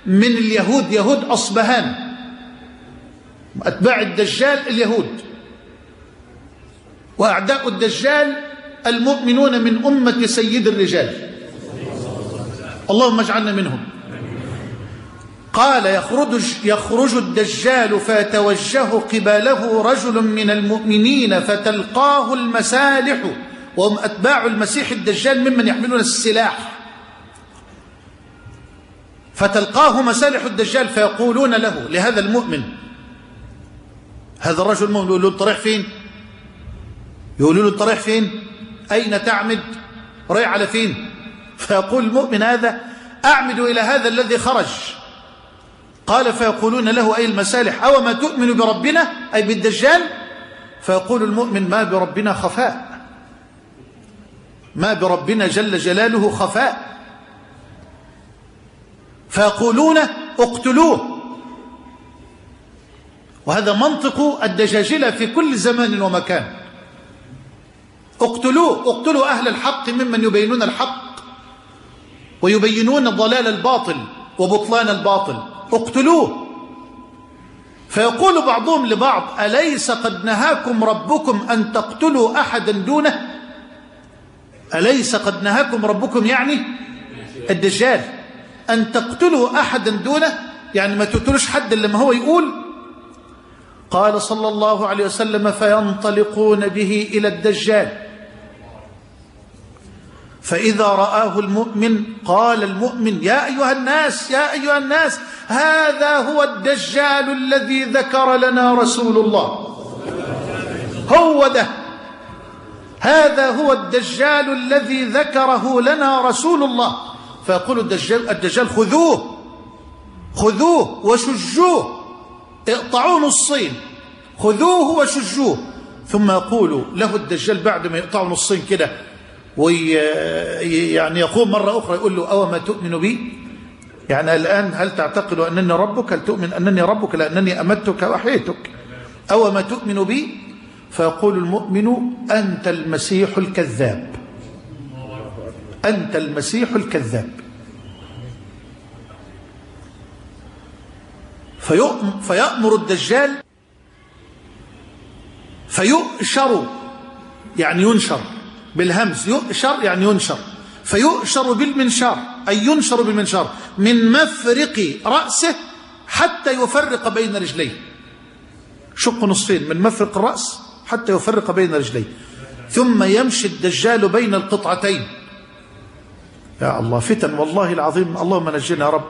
من اليهود. يهود أصبهان. أتباع الدجال اليهود. وأعداء الدجال المؤمنون من أمة سيد الرجال. اللهم اجعلنا منهم. قال يخرج, يخرج الدجال فيتوجه قباله رجل من المؤمنين فتلقاه المسالح وهم أتباع المسيح الدجال ممن يحملون السلاح. فتلقاه مسالح الدجال فيقولون له لهذا المؤمن. هذا الرجل المؤمن يقول له انت رايح فين؟ يقولوا له أنت رايح فين؟ أين تعمد؟ رايح على فين؟ فيقول المؤمن هذا اعمد إلى هذا الذي خرج. قال فيقولون له أي المسالح؟ أو ما تؤمن بربنا؟ أي بالدجال؟ فيقول المؤمن ما بربنا خفاء. ما بربنا جل جلاله خفاء. فيقولون اقتلوه. وهذا منطق الدجاجلة في كل زمان ومكان. اقتلوه اقتلوا أهل الحق ممن يبينون الحق ويبينون ضلال الباطل وبطلان الباطل. اقتلوه. فيقول بعضهم لبعض أليس قد نهاكم ربكم أن تقتلوا أحدا دونه؟ أليس قد نهاكم ربكم يعني؟ الدجال. أن تقتلوا أحدا دونه؟ يعني ما تقتلوش حد لما هو يقول. قال صلى الله عليه وسلم فينطلقون به إلى الدجال. فإذا رآه المؤمن قال المؤمن يا أيها الناس يا أيها الناس هذا هو الدجال الذي ذكر لنا رسول الله. هو ده. هذا هو الدجال الذي ذكره لنا رسول الله. فيقول الدجال, الدجال خذوه خذوه وشجوه اقطعوه نصين خذوه وشجوه. ثم يقول له الدجال بعد ما يقطعوا نصين كده ويعني يقوم مرة أخرى يقول له أو ما تؤمن بي؟ يعني الآن هل تعتقد أنني ربك؟ هل تؤمن أنني ربك؟ لأنني أمدتك وأحييتك. أو ما تؤمن بي؟ فيقول المؤمن أنت المسيح الكذاب. أنت المسيح الكذاب. فيأمر الدجال فيؤشر يعني ينشر. بالهمز يؤشر يعني ينشر. فيؤشر بالمنشار أي ينشر بالمنشار من مفرق رأسه حتى يفرق بين رجليه. شق نصفين من مفرق الرأس حتى يفرق بين رجليه. ثم يمشي الدجال بين القطعتين. يا الله فتن والله العظيم. اللهم نجينا يا رب.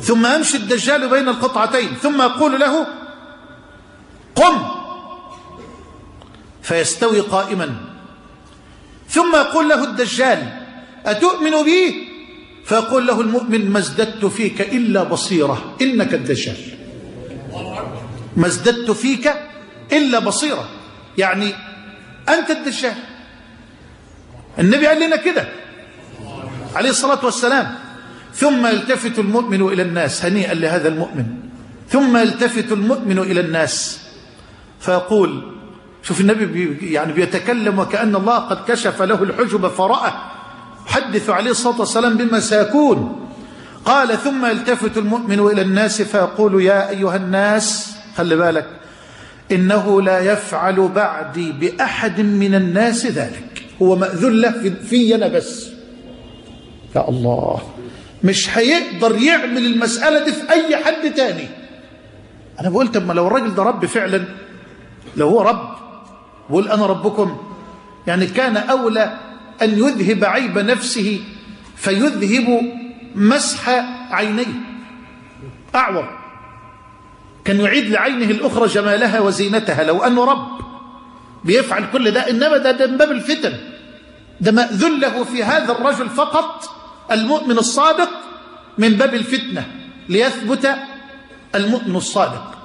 ثم يمشي الدجال بين القطعتين. ثم يقول له قم! فيستوي قائما. ثم يقول له الدجال أتؤمن بي؟ فيقول له المؤمن ما ازددت فيك إلا بصيرة إنك الدجال. ما ازددت فيك إلا بصيرة. يعني أنت الدجال. النبي قال لنا كده عليه الصلاة والسلام. ثم يلتفت المؤمن إلى الناس هنيئا لهذا المؤمن. ثم يلتفت المؤمن إلى الناس فيقول شوف النبي بي يعني بيتكلم وكأن الله قد كشف له الحجب فرأى حدث عليه الصلاة والسلام بما سيكون. قال ثم يلتفت المؤمن إلى الناس فيقول يا أيها الناس خلي بالك إنه لا يفعل بعدي بأحد من الناس ذلك. هو في, في أنا بس. يا الله مش هيقدر يعمل المسألة دي في أي حد تاني. أنا بقول طب ما لو الراجل ده رب فعلا لو هو رب بقول أنا ربكم. يعني كان أولى أن يذهب عيب نفسه فيذهب مسح عينيه. أعور. كان يعيد لعينه الأخرى جمالها وزينتها. لو أنه رب بيفعل كل ده إنما ده, ده من باب الفتن. ده مأذن له في هذا الرجل فقط المؤمن الصادق من باب الفتنة ليثبت المؤمن الصادق.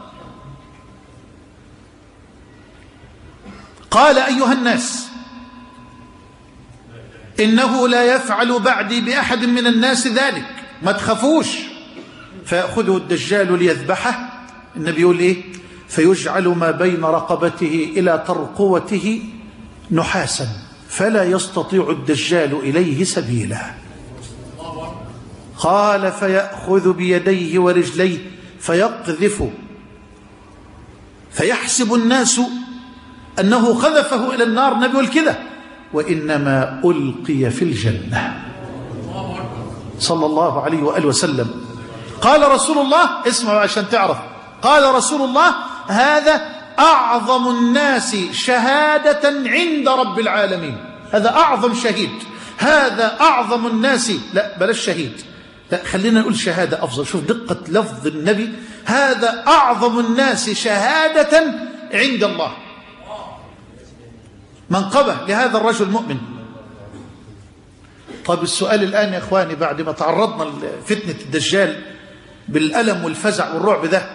قال أيها الناس إنه لا يفعل بعدي بأحد من الناس ذلك. ما تخافوش. فيأخذه الدجال ليذبحه. النبي يقول إيه؟ فيجعل ما بين رقبته إلى ترقوته نحاسا. فلا يستطيع الدجال إليه سبيلا. قال فيأخذ بيديه ورجليه فيقذف. فيحسب الناس أنه خذفه إلى النار نبي الكذا وإنما ألقي في الجنة. صلى الله عليه وآله وسلم. قال رسول الله اسمع عشان تعرف. قال رسول الله هذا أعظم الناس شهادة عند رب العالمين. هذا أعظم شهيد. هذا أعظم الناس. لا بلاش شهيد. لا خلينا نقول شهادة أفضل. شوف دقة لفظ النبي. هذا أعظم الناس شهادة عند الله. منقبة لهذا الرجل المؤمن. طب السؤال الآن يا إخواني بعد ما تعرضنا لفتنة الدجال بالألم والفزع والرعب ده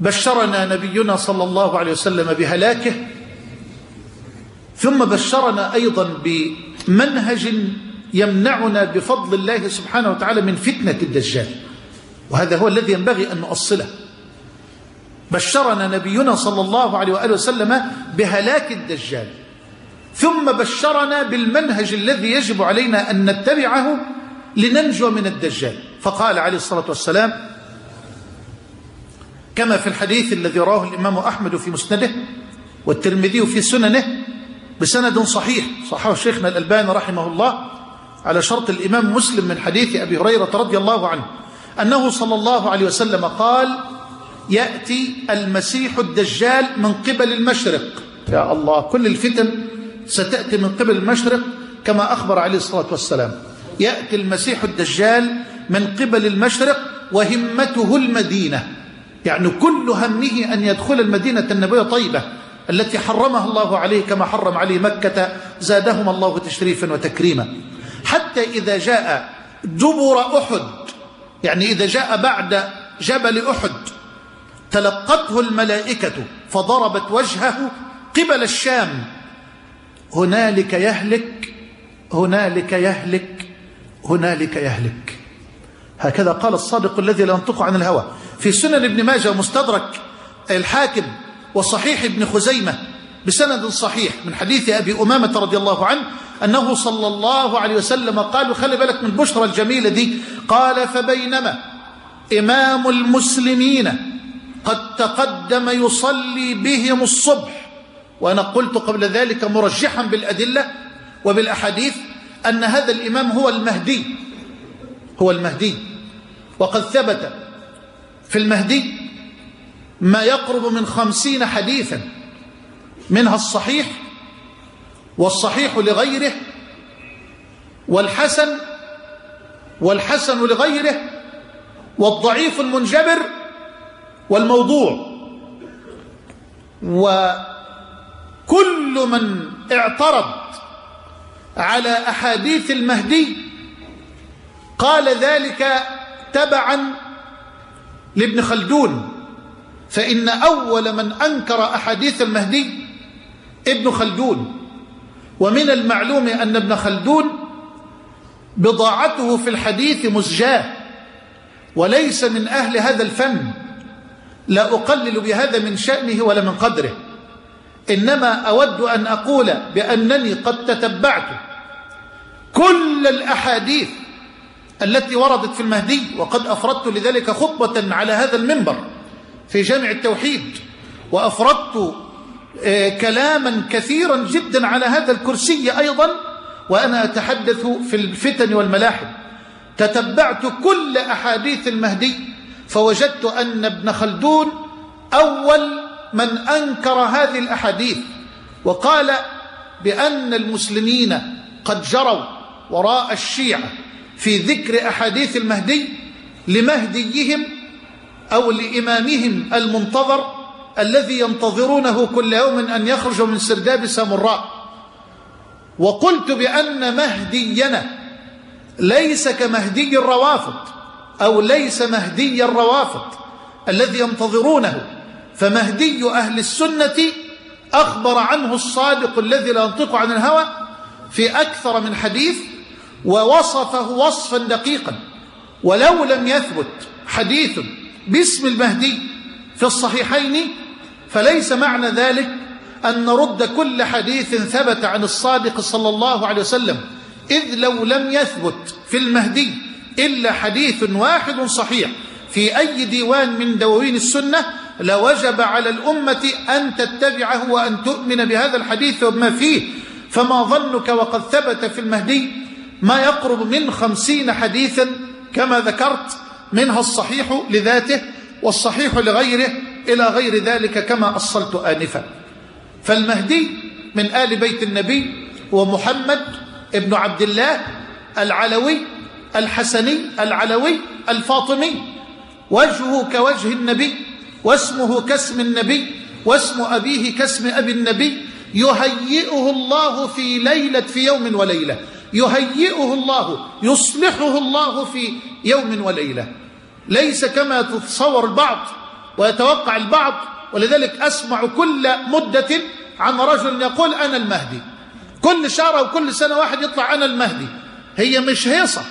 بشرنا نبينا صلى الله عليه وسلم بهلاكه ثم بشرنا أيضا بمنهج يمنعنا بفضل الله سبحانه وتعالى من فتنة الدجال. وهذا هو الذي ينبغي أن نؤصله. بشرنا نبينا صلى الله عليه وآله وسلم بهلاك الدجال. ثم بشرنا بالمنهج الذي يجب علينا أن نتبعه لننجو من الدجال. فقال عليه الصلاة والسلام كما في الحديث الذي رواه الإمام أحمد في مسنده والترمذي في سننه بسند صحيح صححه شيخنا الألباني رحمه الله على شرط الإمام مسلم من حديث أبي هريرة رضي الله عنه أنه صلى الله عليه وسلم قال يأتي المسيح الدجال من قبل المشرق. يا الله كل الفتن ستأتي من قبل المشرق كما أخبر عليه الصلاة والسلام. يأتي المسيح الدجال من قبل المشرق وهمته المدينة. يعني كل همه أن يدخل المدينة النبوية طيبة التي حرمها الله عليه كما حرم عليه مكة زادهم الله تشريفا وتكريما. حتى إذا جاء دبر أحد يعني إذا جاء بعد جبل أحد تلقته الملائكة فضربت وجهه قبل الشام. هنالك يهلك هنالك يهلك هنالك يهلك. هكذا قال الصادق الذي لا ينطق عن الهوى. في سنن ابن ماجه ومستدرك الحاكم وصحيح ابن خزيمة بسند صحيح من حديث أبي أمامة رضي الله عنه أنه صلى الله عليه وسلم قال وخلي بالك من البشرى الجميلة دي. قال فبينما إمام المسلمين قد تقدم يصلي بهم الصبح. وأنا قلت قبل ذلك مرجحا بالأدلة وبالأحاديث أن هذا الإمام هو المهدي. هو المهدي. وقد ثبت في المهدي ما يقرب من خمسين حديثا. منها الصحيح والصحيح لغيره والحسن والحسن لغيره والضعيف المنجبر والموضوع. وكل من اعترض على أحاديث المهدي قال ذلك تبعا لابن خلدون فإن أول من أنكر أحاديث المهدي ابن خلدون. ومن المعلوم أن ابن خلدون بضاعته في الحديث مزجاة وليس من أهل هذا الفن. لا أقلل بهذا من شأنه ولا من قدره. إنما أود أن أقول بأنني قد تتبعت كل الأحاديث التي وردت في المهدي وقد أفردت لذلك خطبة على هذا المنبر في جامع التوحيد وأفردت كلاما كثيرا جدا على هذا الكرسي أيضا وأنا أتحدث في الفتن والملاحم. تتبعت كل أحاديث المهدي فوجدت أن ابن خلدون أول من أنكر هذه الأحاديث وقال بأن المسلمين قد جروا وراء الشيعة في ذكر أحاديث المهدي لمهديهم أو لإمامهم المنتظر الذي ينتظرونه كل يوم أن يخرج من سرداب سامراء. وقلت بأن مهدينا ليس كمهدي الروافض أو ليس مهدي الروافض الذي ينتظرونه فمهدي أهل السنة أخبر عنه الصادق الذي لا ينطق عن الهوى في أكثر من حديث ووصفه وصفا دقيقا. ولو لم يثبت حديث باسم المهدي في الصحيحين فليس معنى ذلك أن نرد كل حديث ثبت عن الصادق صلى الله عليه وسلم إذ لو لم يثبت في المهدي إلا حديث واحد صحيح. في أي ديوان من دواوين السنة لوجب على الأمة أن تتبعه وأن تؤمن بهذا الحديث وما فيه. فما ظنك وقد ثبت في المهدي ما يقرب من خمسين حديثا كما ذكرت منها الصحيح لذاته والصحيح لغيره إلى غير ذلك كما أصلت آنفا. فالمهدي من آل بيت النبي ومحمد ابن عبد الله العلوي الحسني العلوي الفاطمي. وجهه كوجه النبي واسمه كاسم النبي واسم أبيه كاسم أبي النبي. يهيئه الله في ليلة في يوم وليلة. يهيئه الله يصلحه الله في يوم وليلة. ليس كما تتصور البعض ويتوقع البعض. ولذلك أسمع كل مدة عن رجل يقول أنا المهدي. كل شهر أو كل سنة واحد يطلع أنا المهدي. هي مش هيصة.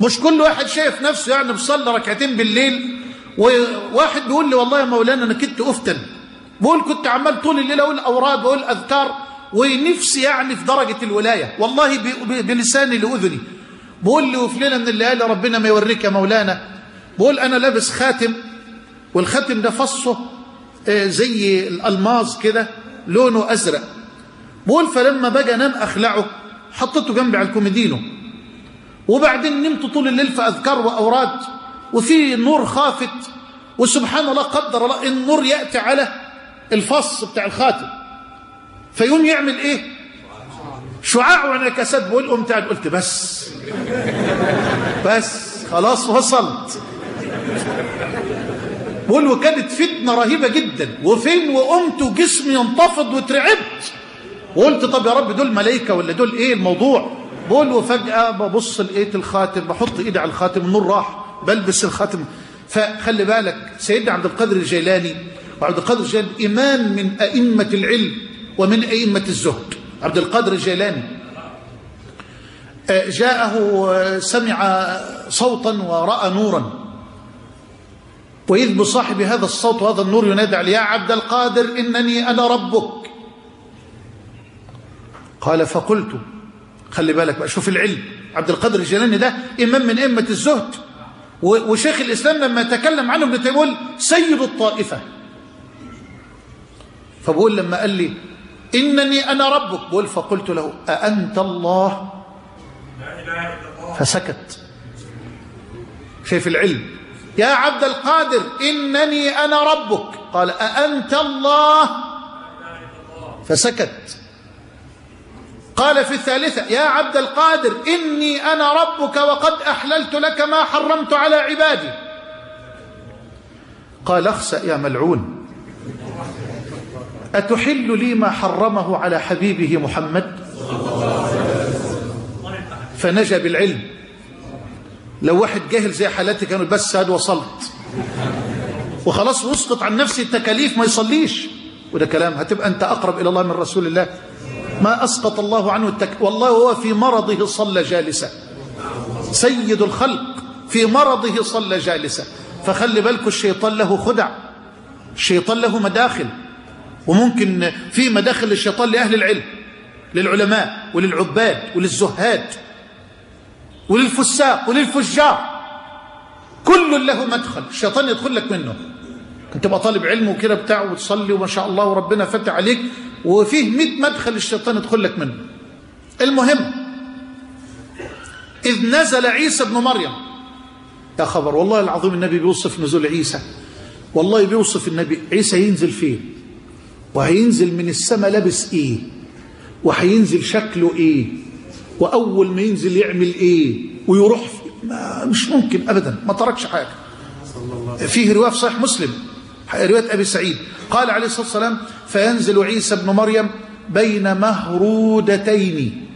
مش كل واحد شايف نفسه يعني بصلي ركعتين بالليل. وواحد بيقول لي والله يا مولانا أنا كنت أفتن. بقول كنت عمال طول الليل أقول أوراد وأقول أذكار. ونفسي يعني في درجة الولاية. والله بلساني لأذني. بقول لي وفي ليلة من الليالي ربنا ما يوريك يا مولانا. بقول أنا لابس خاتم. والخاتم ده فصه زي الألماظ كده لونه أزرق. بقول فلما بقى أنام أخلعه حطيته جنبي على الكوميدينو وبعدين نمت طول الليل في أذكار وأوراد وفي نور خافت وسبحان الله قدر الله النور يأتي على الفص بتاع الخاتم. فيقوم يعمل إيه؟ شعاع وانعكاسات بقول قمت قاعد قلت بس. بس خلاص وصلت. بقول وكانت فتنة رهيبة جدا. وفين وقمت وجسمي ينتفض واترعبت وقلت طب يا رب دول ملائكه ولا دول إيه الموضوع؟ بقول وفجاه ببص لقيت الخاتم بحط إيدي على الخاتم النور راح بلبس الخاتم. فخلي بالك سيدنا عبد القادر الجيلاني وعبد القادر الجيلاني إمام من أئمة العلم ومن أئمة الزهد. عبد القادر الجيلاني. جاءه سمع صوتا ورأى نورا. وإذ بصاحب هذا الصوت وهذا النور ينادي عليه يا عبد القادر إنني أنا ربك. قال فقلت خلي بالك بقى. شوف العلم. عبد القادر الجيلاني ده إمام من أئمة الزهد. وشيخ الإسلام لما تكلم عنه ابن سيد الطائفة. فبقول لما قال لي إنني أنا ربك. بقول فقلت له أأنت الله؟ فسكت. شايف العلم؟ يا عبد القادر إنني أنا ربك. قال أأنت الله؟ فسكت. قال في الثالثة يا عبد القادر إني أنا ربك وقد أحللت لك ما حرمت على عبادي. قال أخسأ يا ملعون. أتحل لي ما حرمه على حبيبه محمد؟ فنجا بالعلم. لو واحد جاهل زي حالاتي كانوا بس هاد وصلت. وخلاص واسقط عن نفسي التكاليف ما يصليش. وده كلام هتبقى أنت أقرب إلى الله من رسول الله. ما أسقط الله عنه التك... والله هو في مرضه صلى جالسا سيد الخلق في مرضه صلى جالسا فخلي بالكم الشيطان له خدع. الشيطان له مداخل. وممكن في مداخل للشيطان لأهل العلم للعلماء وللعباد وللزهاد وللفساق وللفجار. كل له مدخل. الشيطان يدخل لك منه. أنت تبقى طالب علم وكده بتاع وتصلي وما شاء الله وربنا فتح عليك وفيه 100 مدخل الشيطان يدخل لك منه. المهم إذ نزل عيسى ابن مريم. يا خبر والله العظيم النبي بيوصف نزول عيسى. والله بيوصف النبي عيسى ينزل فين؟ وهينزل من السماء لابس إيه؟ وهينزل شكله إيه؟ وأول ما ينزل يعمل إيه؟ ويروح ما مش ممكن ابدا ما تركش حاجة. فيه رواية في صحيح مسلم. رواية أبي سعيد. قال عليه الصلاة والسلام فينزل عيسى ابن مريم بين مهرودتين.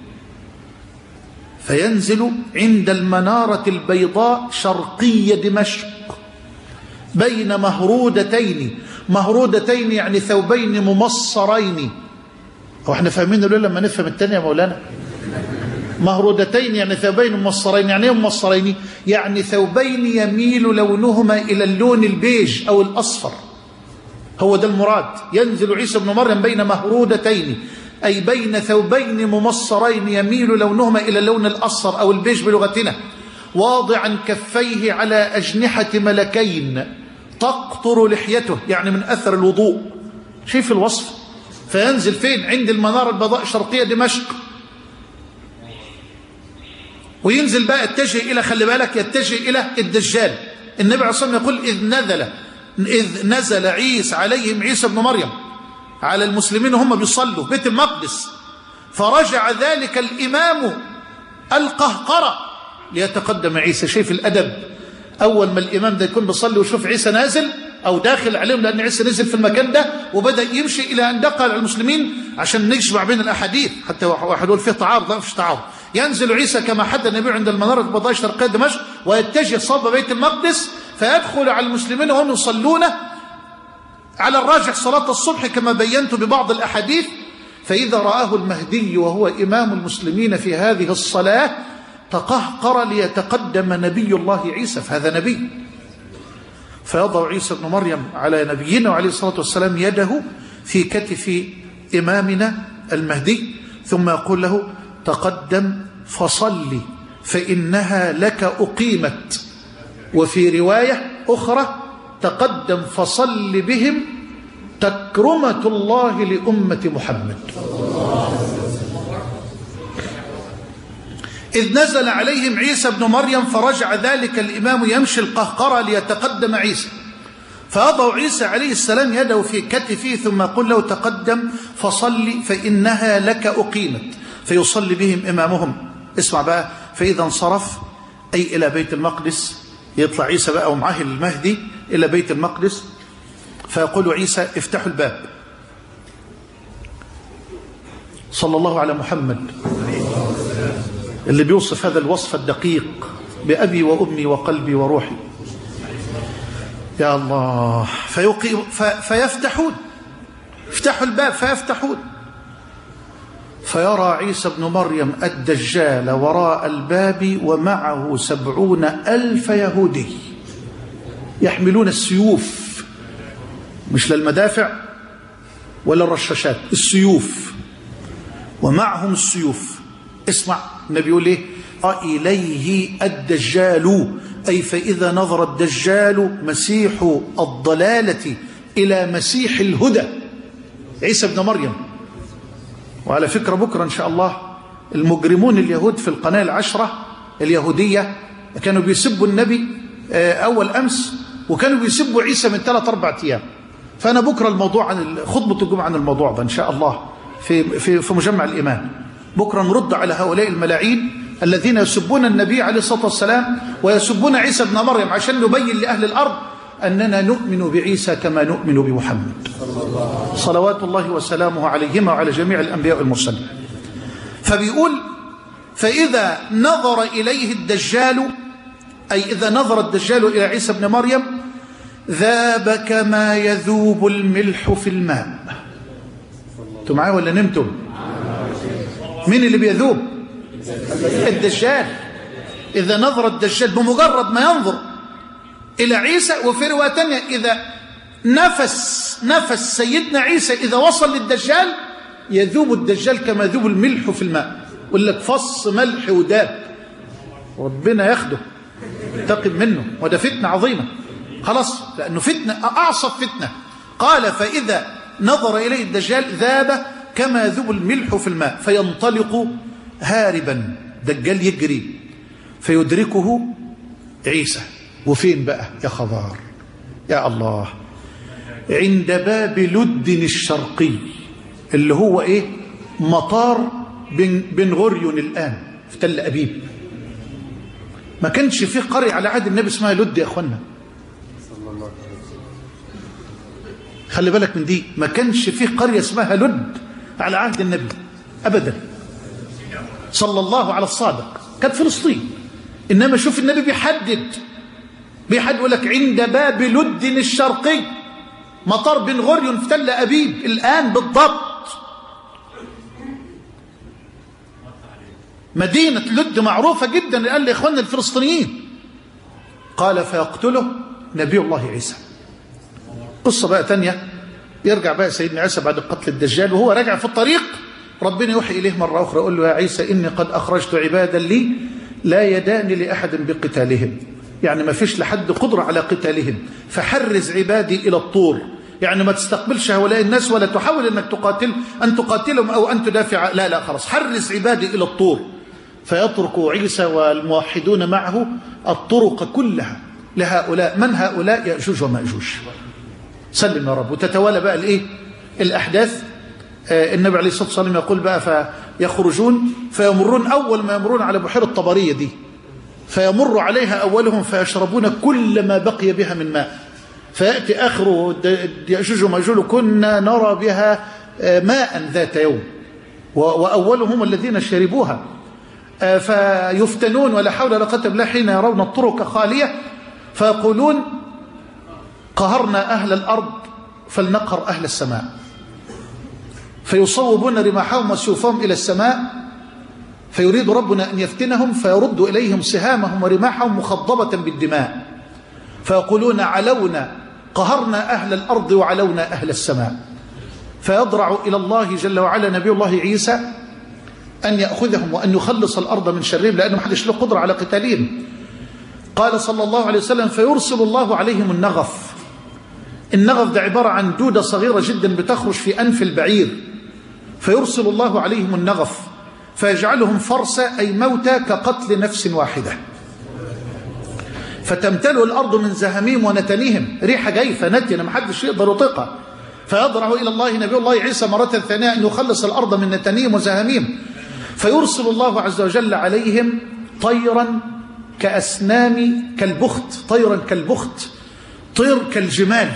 فينزل عند المنارة البيضاء شرقي دمشق. بين مهرودتين. مهرودتين يعني ثوبين ممصرين. هو إحنا فاهمين لما نفهم الثانية يا مولانا. مهرودتين يعني ثوبين ممصرين يعني إيه ممصرين يعني ثوبين يميل لونهما إلى اللون البيج أو الأصفر. هو ده المراد. ينزل عيسى ابن مريم بين مهرودتين أي بين ثوبين ممصرين يميل لونهما إلى اللون الأصفر أو البيج بلغتنا. واضعا كفيه على أجنحة ملكين تقطر لحيته يعني من أثر الوضوء. شايف الوصف. فينزل فين؟ عند المناره البيضاء الشرقية دمشق. وينزل بقى يتجه إلى خلي بالك يتجه إلى الدجال. النبي عليه الصلاة يقول إذ نزل إذ نزل عيسى عليهم عيسى ابن مريم. على المسلمين هم بيصلوا بيت المقدس. فرجع ذلك الإمام القهقرة ليتقدم عيسى. شايف الأدب؟ أول ما الإمام ده يكون بيصلي ويشوف عيسى نازل أو داخل عليهم لأن عيسى نزل في المكان ده وبدأ يمشي إلى أن دخل على المسلمين عشان نجمع بين الأحاديث. حتى واحد يقول فيه تعارض لا مفيش تعارض. ينزل عيسى كما حد النبي عند المنارة البيضاء الشرقية دمشق ويتجه صوب بيت المقدس فيدخل على المسلمين وهم يصلون على الراجح صلاة الصبح كما بينت ببعض الأحاديث. فإذا رآه المهدي وهو إمام المسلمين في هذه الصلاة تقهقر ليتقدم نبي الله عيسى فهذا نبي. فيضع عيسى بن مريم على نبينا عليه الصلاة والسلام يده في كتف إمامنا المهدي ثم يقول له تقدم فصل فإنها لك أقيمت. وفي رواية أخرى تقدم فصل بهم تكرمة الله لأمة محمد. إذ نزل عليهم عيسى بن مريم فرجع ذلك الإمام يمشي القهقرة ليتقدم عيسى. فيضع عيسى عليه السلام يده في كتفه ثم يقول له تقدم فصل فإنها لك أقيمت. فيصلي بهم إمامهم. اسمع بقى فإذا انصرف أي إلى بيت المقدس يطلع عيسى بقى ومعاه المهدي إلى بيت المقدس فيقول عيسى افتحوا الباب. صلى الله على محمد. اللي بيوصف هذا الوصف الدقيق بأبي وأمي وقلبي وروحي. يا الله فيقيم فيفتحون. افتحوا الباب فيفتحون. فيرى عيسى بن مريم الدجال وراء الباب ومعه سبعون ألف يهودي يحملون السيوف. مش للمدافع ولا الرشاشات السيوف. ومعهم السيوف. اسمع النبي يقول إيه؟ إليه الدجال. أي فإذا نظر الدجال مسيح الضلالة إلى مسيح الهدى. عيسى بن مريم. وعلى فكرة بكرة إن شاء الله المجرمون اليهود في القناة العشرة اليهودية كانوا بيسبوا النبي أول أمس وكانوا بيسبوا عيسى من ثلاث أربع أيام. فأنا بكرة الموضوع عن خطبة الجمعة عن الموضوع ده إن شاء الله في, في, في مجمع الإيمان. بكرة نرد على هؤلاء الملاعين الذين يسبون النبي عليه الصلاة والسلام ويسبون عيسى ابن مريم عشان نبين لأهل الأرض أننا نؤمن بعيسى كما نؤمن بمحمد. صلوات الله وسلامه عليهما وعلى جميع الأنبياء والمرسلين. فبيقول فإذا نظر إليه الدجال أي إذا نظر الدجال إلى عيسى ابن مريم ذاب كما يذوب الملح في الماء. أنتوا معايا ولا نمتم مين اللي بيذوب؟ الدجال. إذا نظر الدجال بمجرد ما ينظر إلى عيسى وفي رواية تانية إذا نفس نفس سيدنا عيسى إذا وصل للدجال يذوب الدجال كما يذوب الملح في الماء. يقول لك فص ملح وداب. ربنا ياخده. انتقم منه. وده فتنة عظيمة. خلاص لأنه فتنة أعصب فتنة. قال فإذا نظر إليه الدجال ذاب كما يذوب الملح في الماء. فينطلق هاربا. دجال يجري. فيدركه عيسى. وفين بقى يا خضار؟ يا الله عند باب لد الشرقي اللي هو إيه؟ مطار بن, بن غريون الآن في تل أبيب. ما كانش فيه قرية على عهد النبي اسمها لد يا أخوانا. خلي بالك من دي ما كانش فيه قرية اسمها لد على عهد النبي أبدا. صلى الله على الصادق. كانت فلسطين. إنما شوف النبي بيحدد. بيحدد يقول لك عند باب لد الشرقي مطار بن غريون في تل أبيب الآن بالضبط. مدينة لد معروفة جدا قال لإخواننا الفلسطينيين. قال فيقتله نبي الله عيسى. قصة بقى تانية. يرجع بقى سيدنا عيسى بعد قتل الدجال وهو راجع في الطريق. ربنا يوحي إليه مرة أخرى يقول له يا عيسى إني قد أخرجت عبادا لي لا يدان لأحد بقتالهم. يعني ما فيش لحد قدرة على قتالهم. فحرز عبادي إلى الطور. يعني ما تستقبلش هؤلاء الناس ولا تحاول أنك تقاتل أن تقاتلهم أو أن تدافع. لا لا خلاص. حرز عبادي إلى الطور. فيترك عيسى والموحدون معه الطرق كلها لهؤلاء. من هؤلاء؟ يأجوج ومأجوج. سلم يا رب. وتتوالى بقى الإيه؟ الأحداث. آه النبي عليه الصلاة والسلام يقول بقى فيخرجون فيمرون أول ما يمرون على بحيرة طبرية دي. فيمر عليها أولهم فيشربون كل ما بقي بها من ماء. فيأتي آخر يأجوج ومأجوج كنا نرى بها آه ماء ذات يوم. وأولهم الذين شربوها. آه فيفتنون ولا حول ولا قوة إلا حين يرون الطرق خالية. فيقولون قهرنا أهل الأرض فلنقهر أهل السماء. فيصوبون رماحهم وسيوفهم إلى السماء. فيريد ربنا أن يفتنهم فيرد إليهم سهامهم ورماحهم مخضبة بالدماء. فيقولون علونا قهرنا أهل الأرض وعلونا أهل السماء. فيضرع إلى الله جل وعلا نبي الله عيسى أن يأخذهم وأن يخلص الأرض من شرهم لأنه ما حدش له قدرة على قتالهم. قال صلى الله عليه وسلم فيرسل الله عليهم النغف. النغف ده عبارة عن دودة صغيرة جدا بتخرج في أنف البعير. فيرسل الله عليهم النغف. فيجعلهم فرسا أي موتى كقتل نفس واحدة. فتمتلئ الأرض من زهميم ونتنهم ريحة جيفة نتنة محدش يقدر يطيقها. فيضرع إلى الله نبي الله عيسى مرة ثانية أن يخلص الأرض من نتنيم وزهميم. فيرسل الله عز وجل عليهم طيرا كأسنام كالبخت طيرا كالبخت طير كالجمال.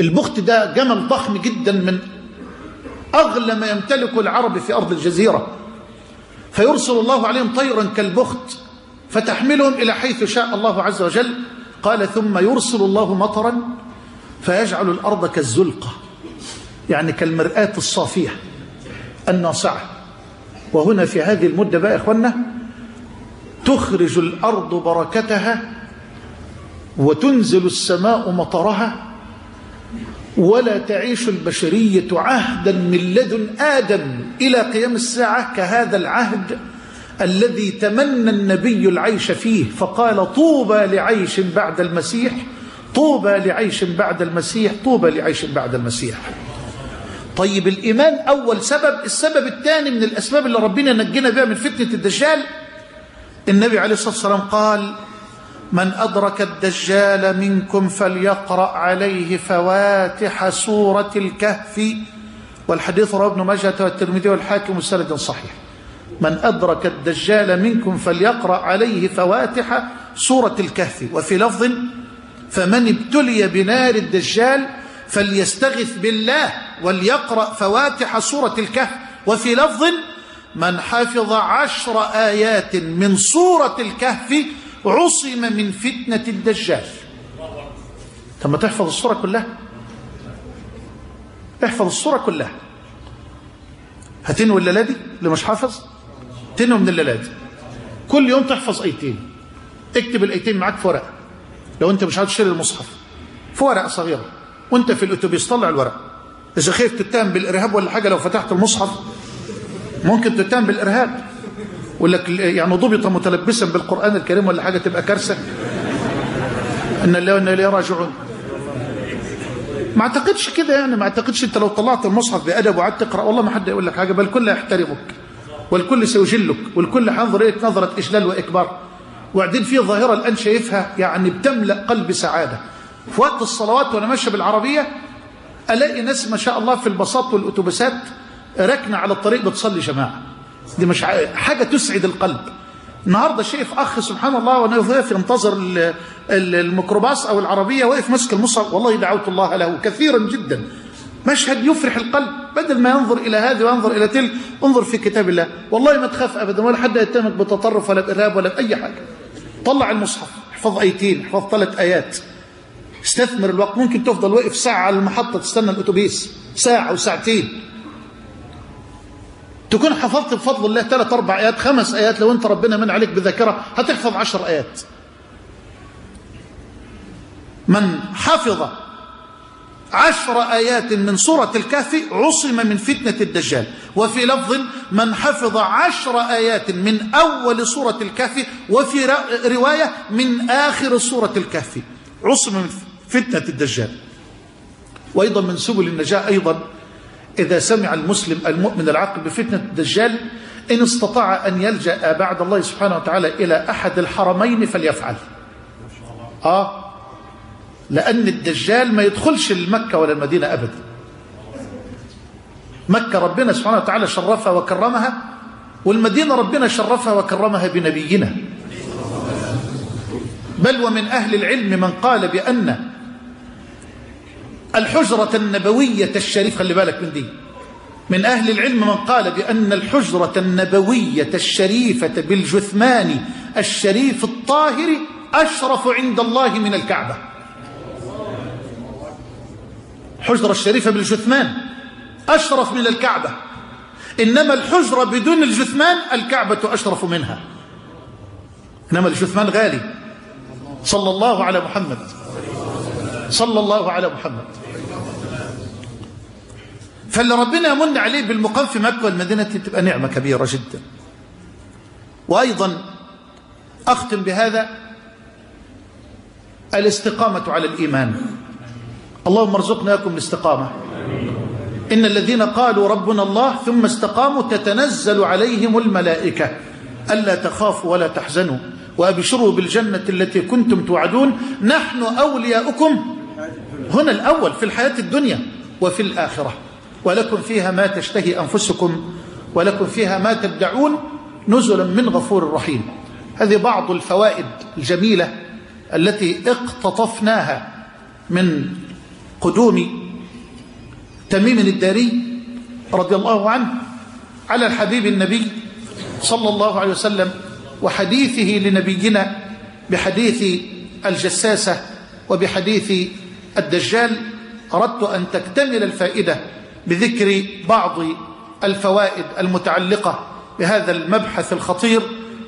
البخت ده جمل ضخم جدا من أغلى ما يمتلك العرب في أرض الجزيرة. فيرسل الله عليهم طيرا كالبخت فتحملهم إلى حيث شاء الله عز وجل. قال ثم يرسل الله مطرا فيجعل الأرض كالزلقة يعني كالمرآة الصافية الناصعة. وهنا في هذه المدة بقى إخوانا تخرج الأرض بركتها وتنزل السماء مطرها ولا تعيش البشرية عهدا من لدن آدم إلى قيام الساعة كهذا العهد الذي تمنى النبي العيش فيه فقال طوبى لعيش بعد المسيح طوبى لعيش بعد المسيح طوبى لعيش بعد المسيح. طيب الإيمان أول سبب السبب الثاني من الأسباب اللي ربنا نجينا بها من فتنة الدجال النبي عليه الصلاة والسلام قال من أدرك الدجال منكم فليقرأ عليه فواتح سورة الكهف. والحديث رواه ابن ماجه والترمذي والحاكم والسند صحيح. من أدرك الدجال منكم فليقرأ عليه فواتح سورة الكهف. وفي لفظ فمن ابتلي بنار الدجال فليستغث بالله وليقرأ فواتح سورة الكهف. وفي لفظ من حفظ عشر آيات من سورة الكهف عصم من فتنة الدجال. طب ما تحفظ السورة كلها. احفظ السورة كلها. هتنوي الليلة دي اللي مش حافظ؟ تنوي من الليلة دي؟ كل يوم تحفظ أيتين. اكتب الأيتين معاك في ورقة. لو أنت مش تشيل المصحف. في ورقة صغيرة. وأنت في الأتوبيس طلع الورقة. إذا خايف تتهم بالإرهاب ولا حاجة لو فتحت المصحف ممكن تتهم بالإرهاب. يقول لك يعني ضبط متلبسا بالقرآن الكريم ولا حاجة تبقى كارثة. إن الله وإن إليه راجعون. ما أعتقدش كده يعني ما أعتقدش أنت لو طلعت المصحف بأدب وقعدت تقرأ والله ما حد يقول لك حاجة بل الكل يحترمك والكل سيجلك والكل هينظر اليك نظرة إجلال وإكبار. وبعدين في ظاهرة الآن شايفها يعني بتملأ قلبي سعادة. في وقت الصلوات وأنا ماشي بالعربية ألاقي ناس ما شاء الله في البساط والأتوبيسات راكنة على الطريق بتصلي جماعة. دي مش حاجة تسعد القلب. النهارده شايف أخ سبحان الله وأنا واقف ينتظر الميكروباص أو العربية واقف ماسك المصحف والله دعوت الله له كثيرا جدا. مشهد يفرح القلب. بدل ما ينظر إلى هذه وينظر إلى تلك انظر في كتاب الله. والله ما تخاف ابدا ولا حد يتهمك بتطرف ولا بارهاب ولا بأي حاجة. طلع المصحف. احفظ آيتين احفظ ثلاث آيات. استثمر الوقت. ممكن تفضل واقف ساعة على المحطة تستنى الأتوبيس. ساعة وساعتين تكون حفظت بفضل الله ثلاث أربع آيات خمس آيات لو أنت ربنا من عليك بذاكرة هتحفظ عشر آيات. من حفظ عشر آيات من سورة الكهف عصم من فتنة الدجال. وفي لفظ من حفظ عشر آيات من أول سورة الكهف وفي رواية من آخر سورة الكهف. عصم من فتنة الدجال. وأيضا من سبل النجاة أيضا إذا سمع المسلم المؤمن العاقل بفتنة الدجال إن استطاع أن يلجأ بعد الله سبحانه وتعالى إلى أحد الحرمين فليفعل. آه. لأن الدجال ما يدخلش المكة ولا المدينة أبدا. مكة ربنا سبحانه وتعالى شرفها وكرمها والمدينة ربنا شرفها وكرمها بنبينا. بل ومن أهل العلم من قال بأن الحجرة النبوية الشريفة خلي بالك من دي. من أهل العلم من قال بأن الحجرة النبوية الشريفة بالجثمان الشريف الطاهر أشرف عند الله من الكعبة. الحجرة الشريفة بالجثمان أشرف من الكعبة. إنما الحجرة بدون الجثمان الكعبة أشرف منها. إنما الجثمان غالي. صلى الله على محمد. صلى الله على محمد. فاللي ربنا يمن عليه بالمقام في مكة والمدينة تبقى نعمة كبيرة جدا. وأيضا أختم بهذا الاستقامة على الإيمان. اللهم ارزقنا لكم الاستقامة. إن الذين قالوا ربنا الله ثم استقاموا تتنزل عليهم الملائكة. ألا تخافوا ولا تحزنوا. وأبشروا بالجنة التي كنتم توعدون. نحن أولياؤكم. هنا الأول في الحياة الدنيا وفي الآخرة. ولكم فيها ما تشتهي أنفسكم ولكم فيها ما تدعون نزلا من غفور رحيم. هذه بعض الفوائد الجميلة التي اقتطفناها من قدوم تميم الداري رضي الله عنه على الحبيب النبي صلى الله عليه وسلم وحديثه لنبينا بحديث الجساسة وبحديث الدجال أردت أن تكتمل الفائدة بذكر بعض الفوائد المتعلقة بهذا المبحث الخطير.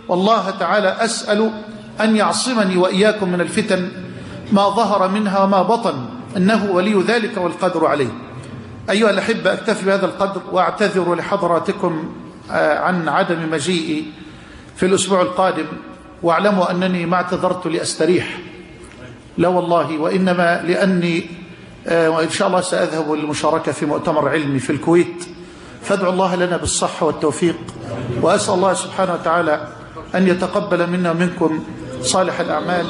والله تعالى أسأل أن يعصمني وإياكم من الفتن ما ظهر منها وما بطن إنه ولي ذلك والقدر عليه. أيها الأحبة أكتفي بهذا القدر وأعتذر لحضراتكم عن عدم مجيئي في الأسبوع القادم واعلموا أنني ما اعتذرت لأستريح. لا والله وإنما لأني وإن شاء الله سأذهب للمشاركة في مؤتمر علمي في الكويت. فادعوا الله لنا بالصحة والتوفيق وأسأل الله سبحانه وتعالى أن يتقبل منا ومنكم صالح الأعمال.